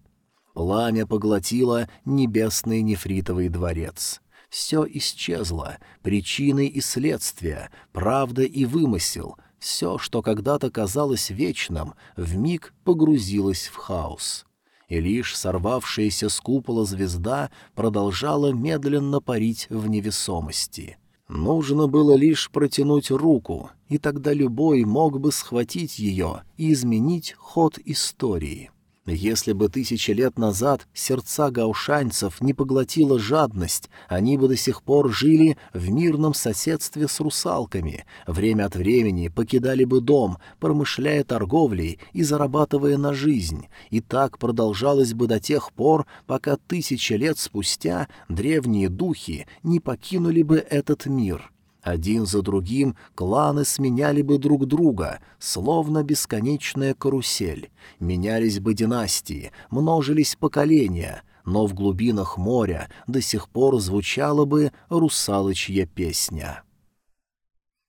Пламя поглотило небесный нефритовый дворец. Все исчезло, причины и следствия, правда и вымысел, все, что когда-то казалось вечным, вмиг погрузилось в хаос. И лишь сорвавшаяся с купола звезда продолжала медленно парить в невесомости. Нужно было лишь протянуть руку, и тогда любой мог бы схватить ее и изменить ход истории. Если бы тысячи лет назад сердца гаушанцев не поглотила жадность, они бы до сих пор жили в мирном соседстве с русалками, время от времени покидали бы дом, промышляя торговлей и зарабатывая на жизнь, и так продолжалось бы до тех пор, пока тысячи лет спустя древние духи не покинули бы этот мир. Один за другим кланы сменяли бы друг друга, словно бесконечная карусель. Менялись бы династии, множились поколения, но в глубинах моря до сих пор звучала бы русалочья песня.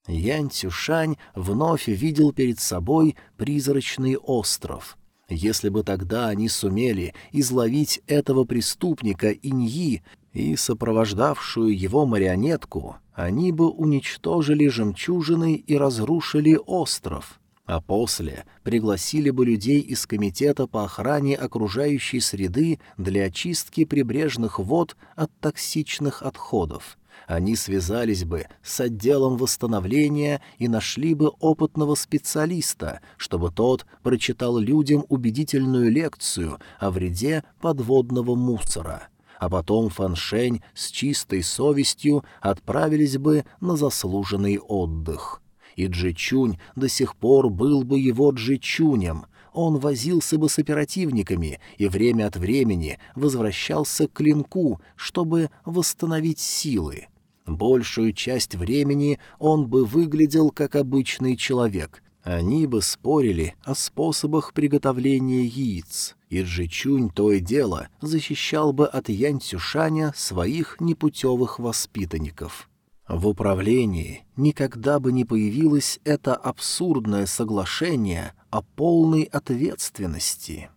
Янь Цюшань вновь видел перед собой призрачный остров. Если бы тогда они сумели изловить этого преступника Иньи и сопровождавшую его марионетку, они бы уничтожили жемчужины и разрушили остров, а после пригласили бы людей из Комитета по охране окружающей среды для очистки прибрежных вод от токсичных отходов. Они связались бы с отделом восстановления и нашли бы опытного специалиста, чтобы тот прочитал людям убедительную лекцию о вреде подводного мусора — а потом Фаншень с чистой совестью отправились бы на заслуженный отдых. И Джичунь до сих пор был бы его Джичунем, он возился бы с оперативниками и время от времени возвращался к клинку, чтобы восстановить силы. Большую часть времени он бы выглядел как обычный человек. Они бы спорили о способах приготовления яиц и Джичунь то и дело защищал бы от Янь Цюшаня своих непутевых воспитанников. В управлении никогда бы не появилось это абсурдное соглашение о полной ответственности.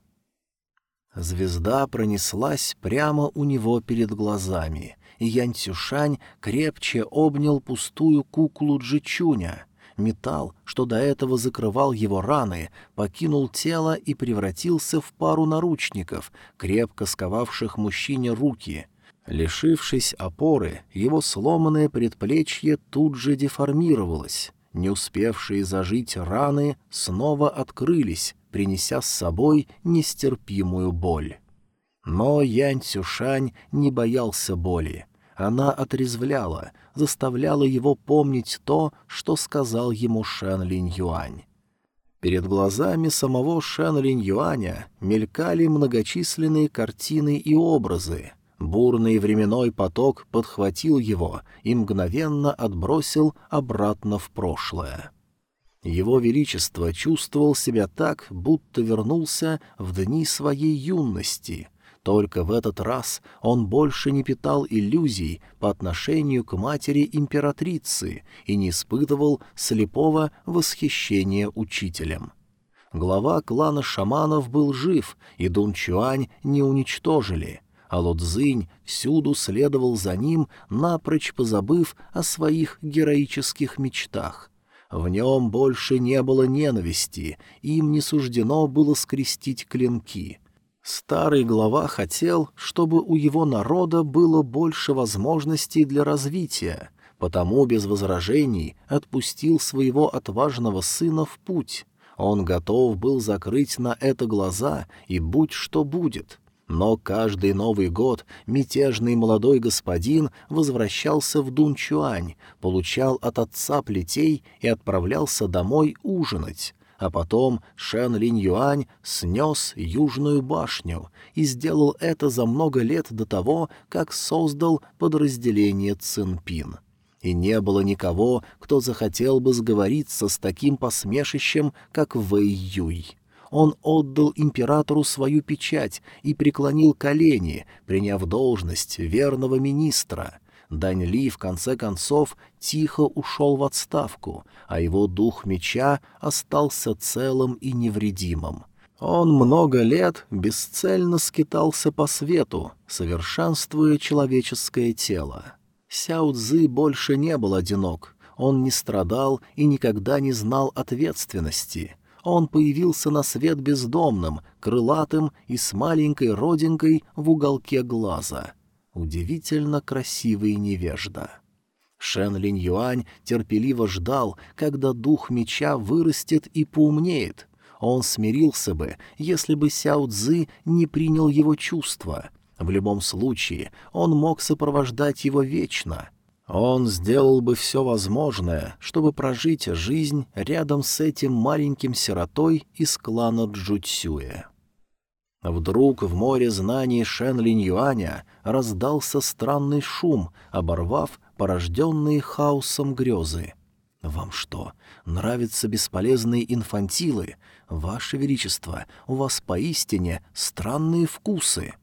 Звезда пронеслась прямо у него перед глазами, и Янь Цюшань крепче обнял пустую куклу Джичуня — Металл, что до этого закрывал его раны, покинул тело и превратился в пару наручников, крепко сковавших мужчине руки. Лишившись опоры, его сломанное предплечье тут же деформировалось. Не успевшие зажить раны снова открылись, принеся с собой нестерпимую боль. Но Янь Цюшань не боялся боли. Она отрезвляла, заставляла его помнить то, что сказал ему Шэн Линь Юань. Перед глазами самого Шэн Линь Юаня мелькали многочисленные картины и образы. Бурный временной поток подхватил его и мгновенно отбросил обратно в прошлое. Его Величество чувствовал себя так, будто вернулся в дни своей юности — только в этот раз он больше не питал иллюзий по отношению к матери императрицы и не испытывал слепого восхищения учителем. Глава клана шаманов был жив, и Дун Чуань не уничтожили, а Лодзинь всюду следовал за ним, напрочь позабыв о своих героических мечтах — в нем больше не было ненависти, им не суждено было скрестить клинки. Старый глава хотел, чтобы у его народа было больше возможностей для развития, потому без возражений отпустил своего отважного сына в путь. Он готов был закрыть на это глаза, и будь что будет. Но каждый Новый год мятежный молодой господин возвращался в Дунчуань, получал от отца плетей и отправлялся домой ужинать а потом Шэн Линь Юань снес Южную башню и сделал это за много лет до того, как создал подразделение Цинпин. И не было никого, кто захотел бы сговориться с таким посмешищем, как Вэй Юй. Он отдал императору свою печать и преклонил колени, приняв должность верного министра — Дань Ли, в конце концов, тихо ушел в отставку, а его дух меча остался целым и невредимым. Он много лет бесцельно скитался по свету, совершенствуя человеческое тело. Сяо Цзы больше не был одинок, он не страдал и никогда не знал ответственности. Он появился на свет бездомным, крылатым и с маленькой родинкой в уголке глаза — Удивительно красивый невежда. Шен Линь Юань терпеливо ждал, когда дух меча вырастет и поумнеет. Он смирился бы, если бы Сяо Цзы не принял его чувства. В любом случае, он мог сопровождать его вечно. Он сделал бы все возможное, чтобы прожить жизнь рядом с этим маленьким сиротой из клана Джуцюя. Вдруг в море знаний Шен Линь Юаня раздался странный шум, оборвав порожденные хаосом грезы. «Вам что, нравятся бесполезные инфантилы? Ваше Величество, у вас поистине странные вкусы!»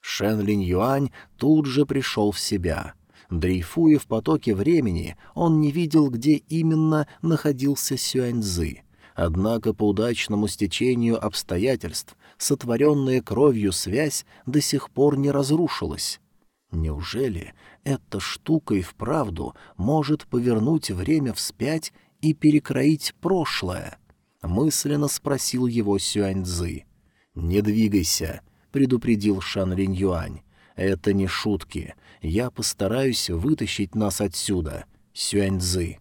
Шен Линь Юань тут же пришел в себя. Дрейфуя в потоке времени, он не видел, где именно находился Сюаньзы. Однако по удачному стечению обстоятельств сотворенная кровью связь до сих пор не разрушилась. Неужели эта штука и вправду может повернуть время вспять и перекроить прошлое? Мысленно спросил его Сюаньцзы. «Не двигайся», — предупредил Шан Линь Юань. «Это не шутки. Я постараюсь вытащить нас отсюда, Сюаньцзы».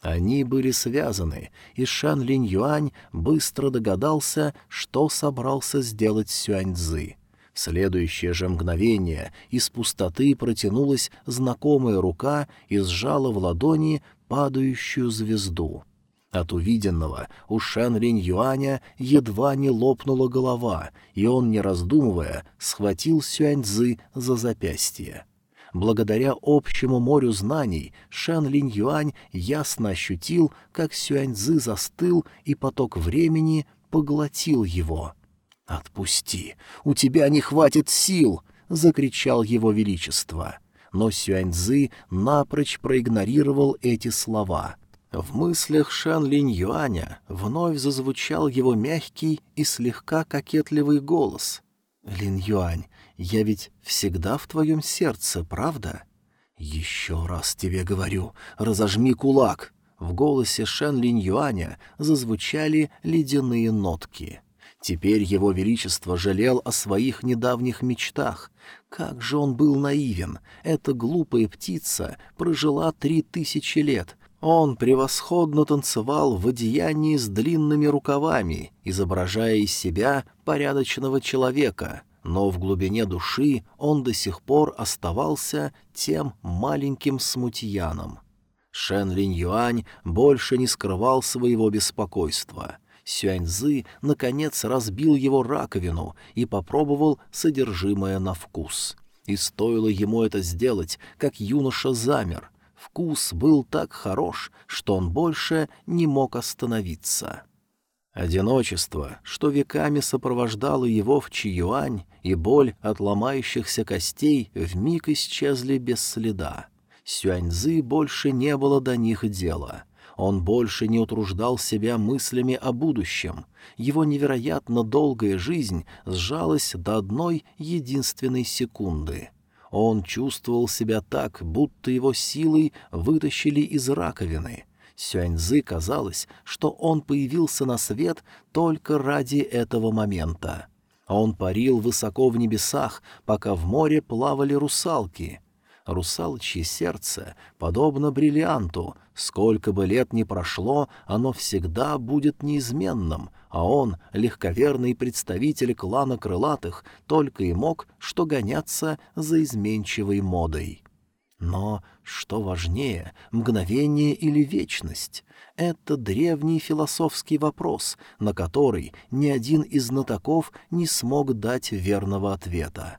Они были связаны, и Шан Линь Юань быстро догадался, что собрался сделать Сюаньцзы. В следующее же мгновение из пустоты протянулась знакомая рука и сжала в ладони падающую звезду. От увиденного у Шан Линь Юаня едва не лопнула голова, и он, не раздумывая, схватил Сюаньцзы за запястье. Благодаря общему морю знаний Шан Линь Юань ясно ощутил, как Сюаньзы застыл, и поток времени поглотил его. «Отпусти! У тебя не хватит сил!» — закричал его величество. Но Сюаньзы напрочь проигнорировал эти слова. В мыслях Шан Линь Юаня вновь зазвучал его мягкий и слегка кокетливый голос. «Лин Юань, я ведь всегда в твоем сердце, правда? Еще раз тебе говорю, разожми кулак. В голосе Шен Линь Юаня зазвучали ледяные нотки. Теперь его величество жалел о своих недавних мечтах. Как же он был наивен! Эта глупая птица прожила три тысячи лет. Он превосходно танцевал в одеянии с длинными рукавами, изображая из себя порядочного человека, но в глубине души он до сих пор оставался тем маленьким смутьяном. Шен Линь Юань больше не скрывал своего беспокойства — Сюаньзы, наконец, разбил его раковину и попробовал содержимое на вкус. И стоило ему это сделать, как юноша замер. Вкус был так хорош, что он больше не мог остановиться. Одиночество, что веками сопровождало его в Чиюань, и боль от ломающихся костей вмиг исчезли без следа. Сюаньзы больше не было до них дела. Он больше не утруждал себя мыслями о будущем. Его невероятно долгая жизнь сжалась до одной единственной секунды. Он чувствовал себя так, будто его силой вытащили из раковины. Сюаньзы казалось, что он появился на свет только ради этого момента. Он парил высоко в небесах, пока в море плавали русалки — Русалочье сердце подобно бриллианту, сколько бы лет ни прошло, оно всегда будет неизменным, а он, легковерный представитель клана крылатых, только и мог что гоняться за изменчивой модой. Но что важнее, мгновение или вечность? Это древний философский вопрос, на который ни один из знатоков не смог дать верного ответа.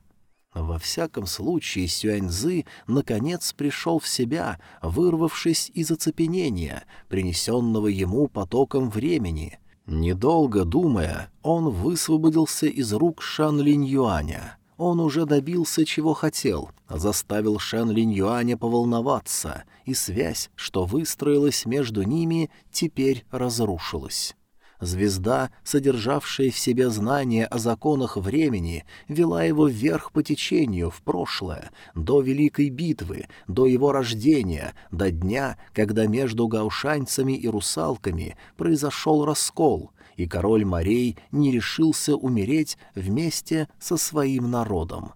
Во всяком случае, Сюаньзы наконец пришел в себя, вырвавшись из оцепенения, принесенного ему потоком времени. Недолго думая, он высвободился из рук Шан Линь Юаня. Он уже добился, чего хотел, заставил Шан Линь Юаня поволноваться, и связь, что выстроилась между ними, теперь разрушилась. Звезда, содержавшая в себе знания о законах времени, вела его вверх по течению, в прошлое, до Великой битвы, до его рождения, до дня, когда между гаушанцами и русалками произошел раскол, и король морей не решился умереть вместе со своим народом.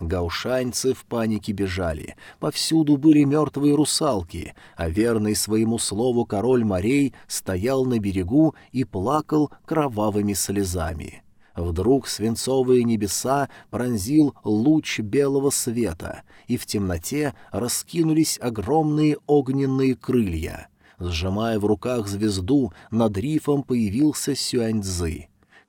Гаушаньцы в панике бежали. Повсюду были мертвые русалки, а верный своему слову король морей стоял на берегу и плакал кровавыми слезами. Вдруг свинцовые небеса пронзил луч белого света, и в темноте раскинулись огромные огненные крылья. Сжимая в руках звезду, над рифом появился Сюаньцзы.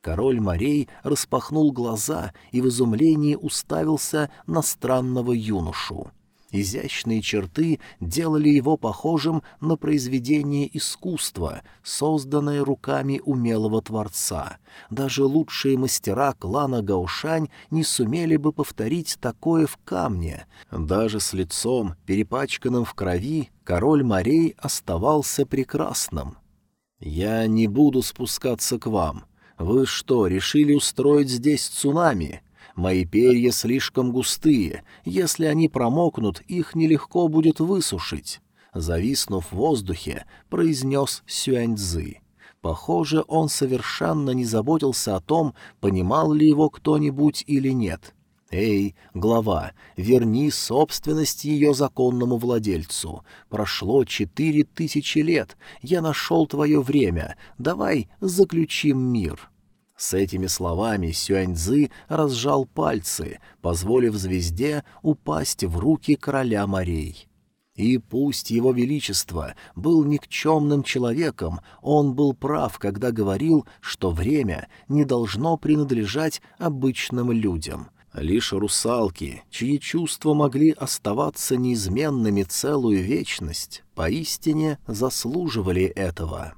Король морей распахнул глаза и в изумлении уставился на странного юношу. Изящные черты делали его похожим на произведение искусства, созданное руками умелого творца. Даже лучшие мастера клана Гаушань не сумели бы повторить такое в камне. Даже с лицом, перепачканным в крови, король морей оставался прекрасным. «Я не буду спускаться к вам», «Вы что, решили устроить здесь цунами? Мои перья слишком густые. Если они промокнут, их нелегко будет высушить». Зависнув в воздухе, произнес Сюаньцзы. Похоже, он совершенно не заботился о том, понимал ли его кто-нибудь или нет. «Эй, глава, верни собственность ее законному владельцу. Прошло четыре тысячи лет, я нашел твое время, давай заключим мир». С этими словами Сюаньзы разжал пальцы, позволив звезде упасть в руки короля морей. И пусть его величество был никчемным человеком, он был прав, когда говорил, что время не должно принадлежать обычным людям — Лишь русалки, чьи чувства могли оставаться неизменными целую вечность, поистине заслуживали этого.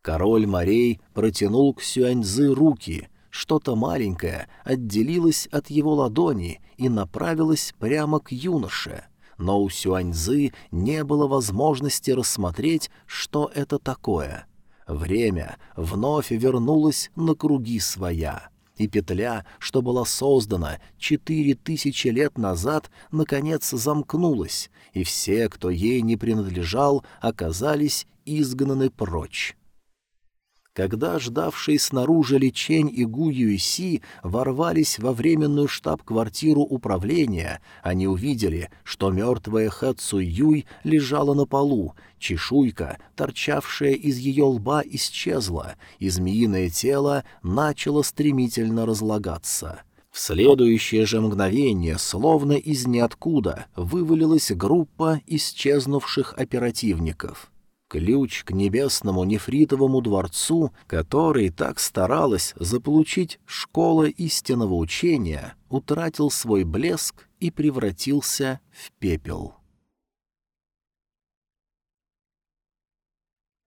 Король морей протянул к Сюаньзы руки, что-то маленькое отделилось от его ладони и направилось прямо к юноше, но у Сюаньзы не было возможности рассмотреть, что это такое. Время вновь вернулось на круги своя — и петля, что была создана четыре тысячи лет назад, наконец замкнулась, и все, кто ей не принадлежал, оказались изгнаны прочь. Когда ждавшие снаружи Личень и Гу Юйси ворвались во временную штаб-квартиру управления, они увидели, что мертвая Хэ Цу Юй лежала на полу, чешуйка, торчавшая из ее лба, исчезла, и змеиное тело начало стремительно разлагаться. В следующее же мгновение, словно из ниоткуда, вывалилась группа исчезнувших оперативников — Ключ к небесному нефритовому дворцу, который так старалась заполучить школа истинного учения, утратил свой блеск и превратился в пепел.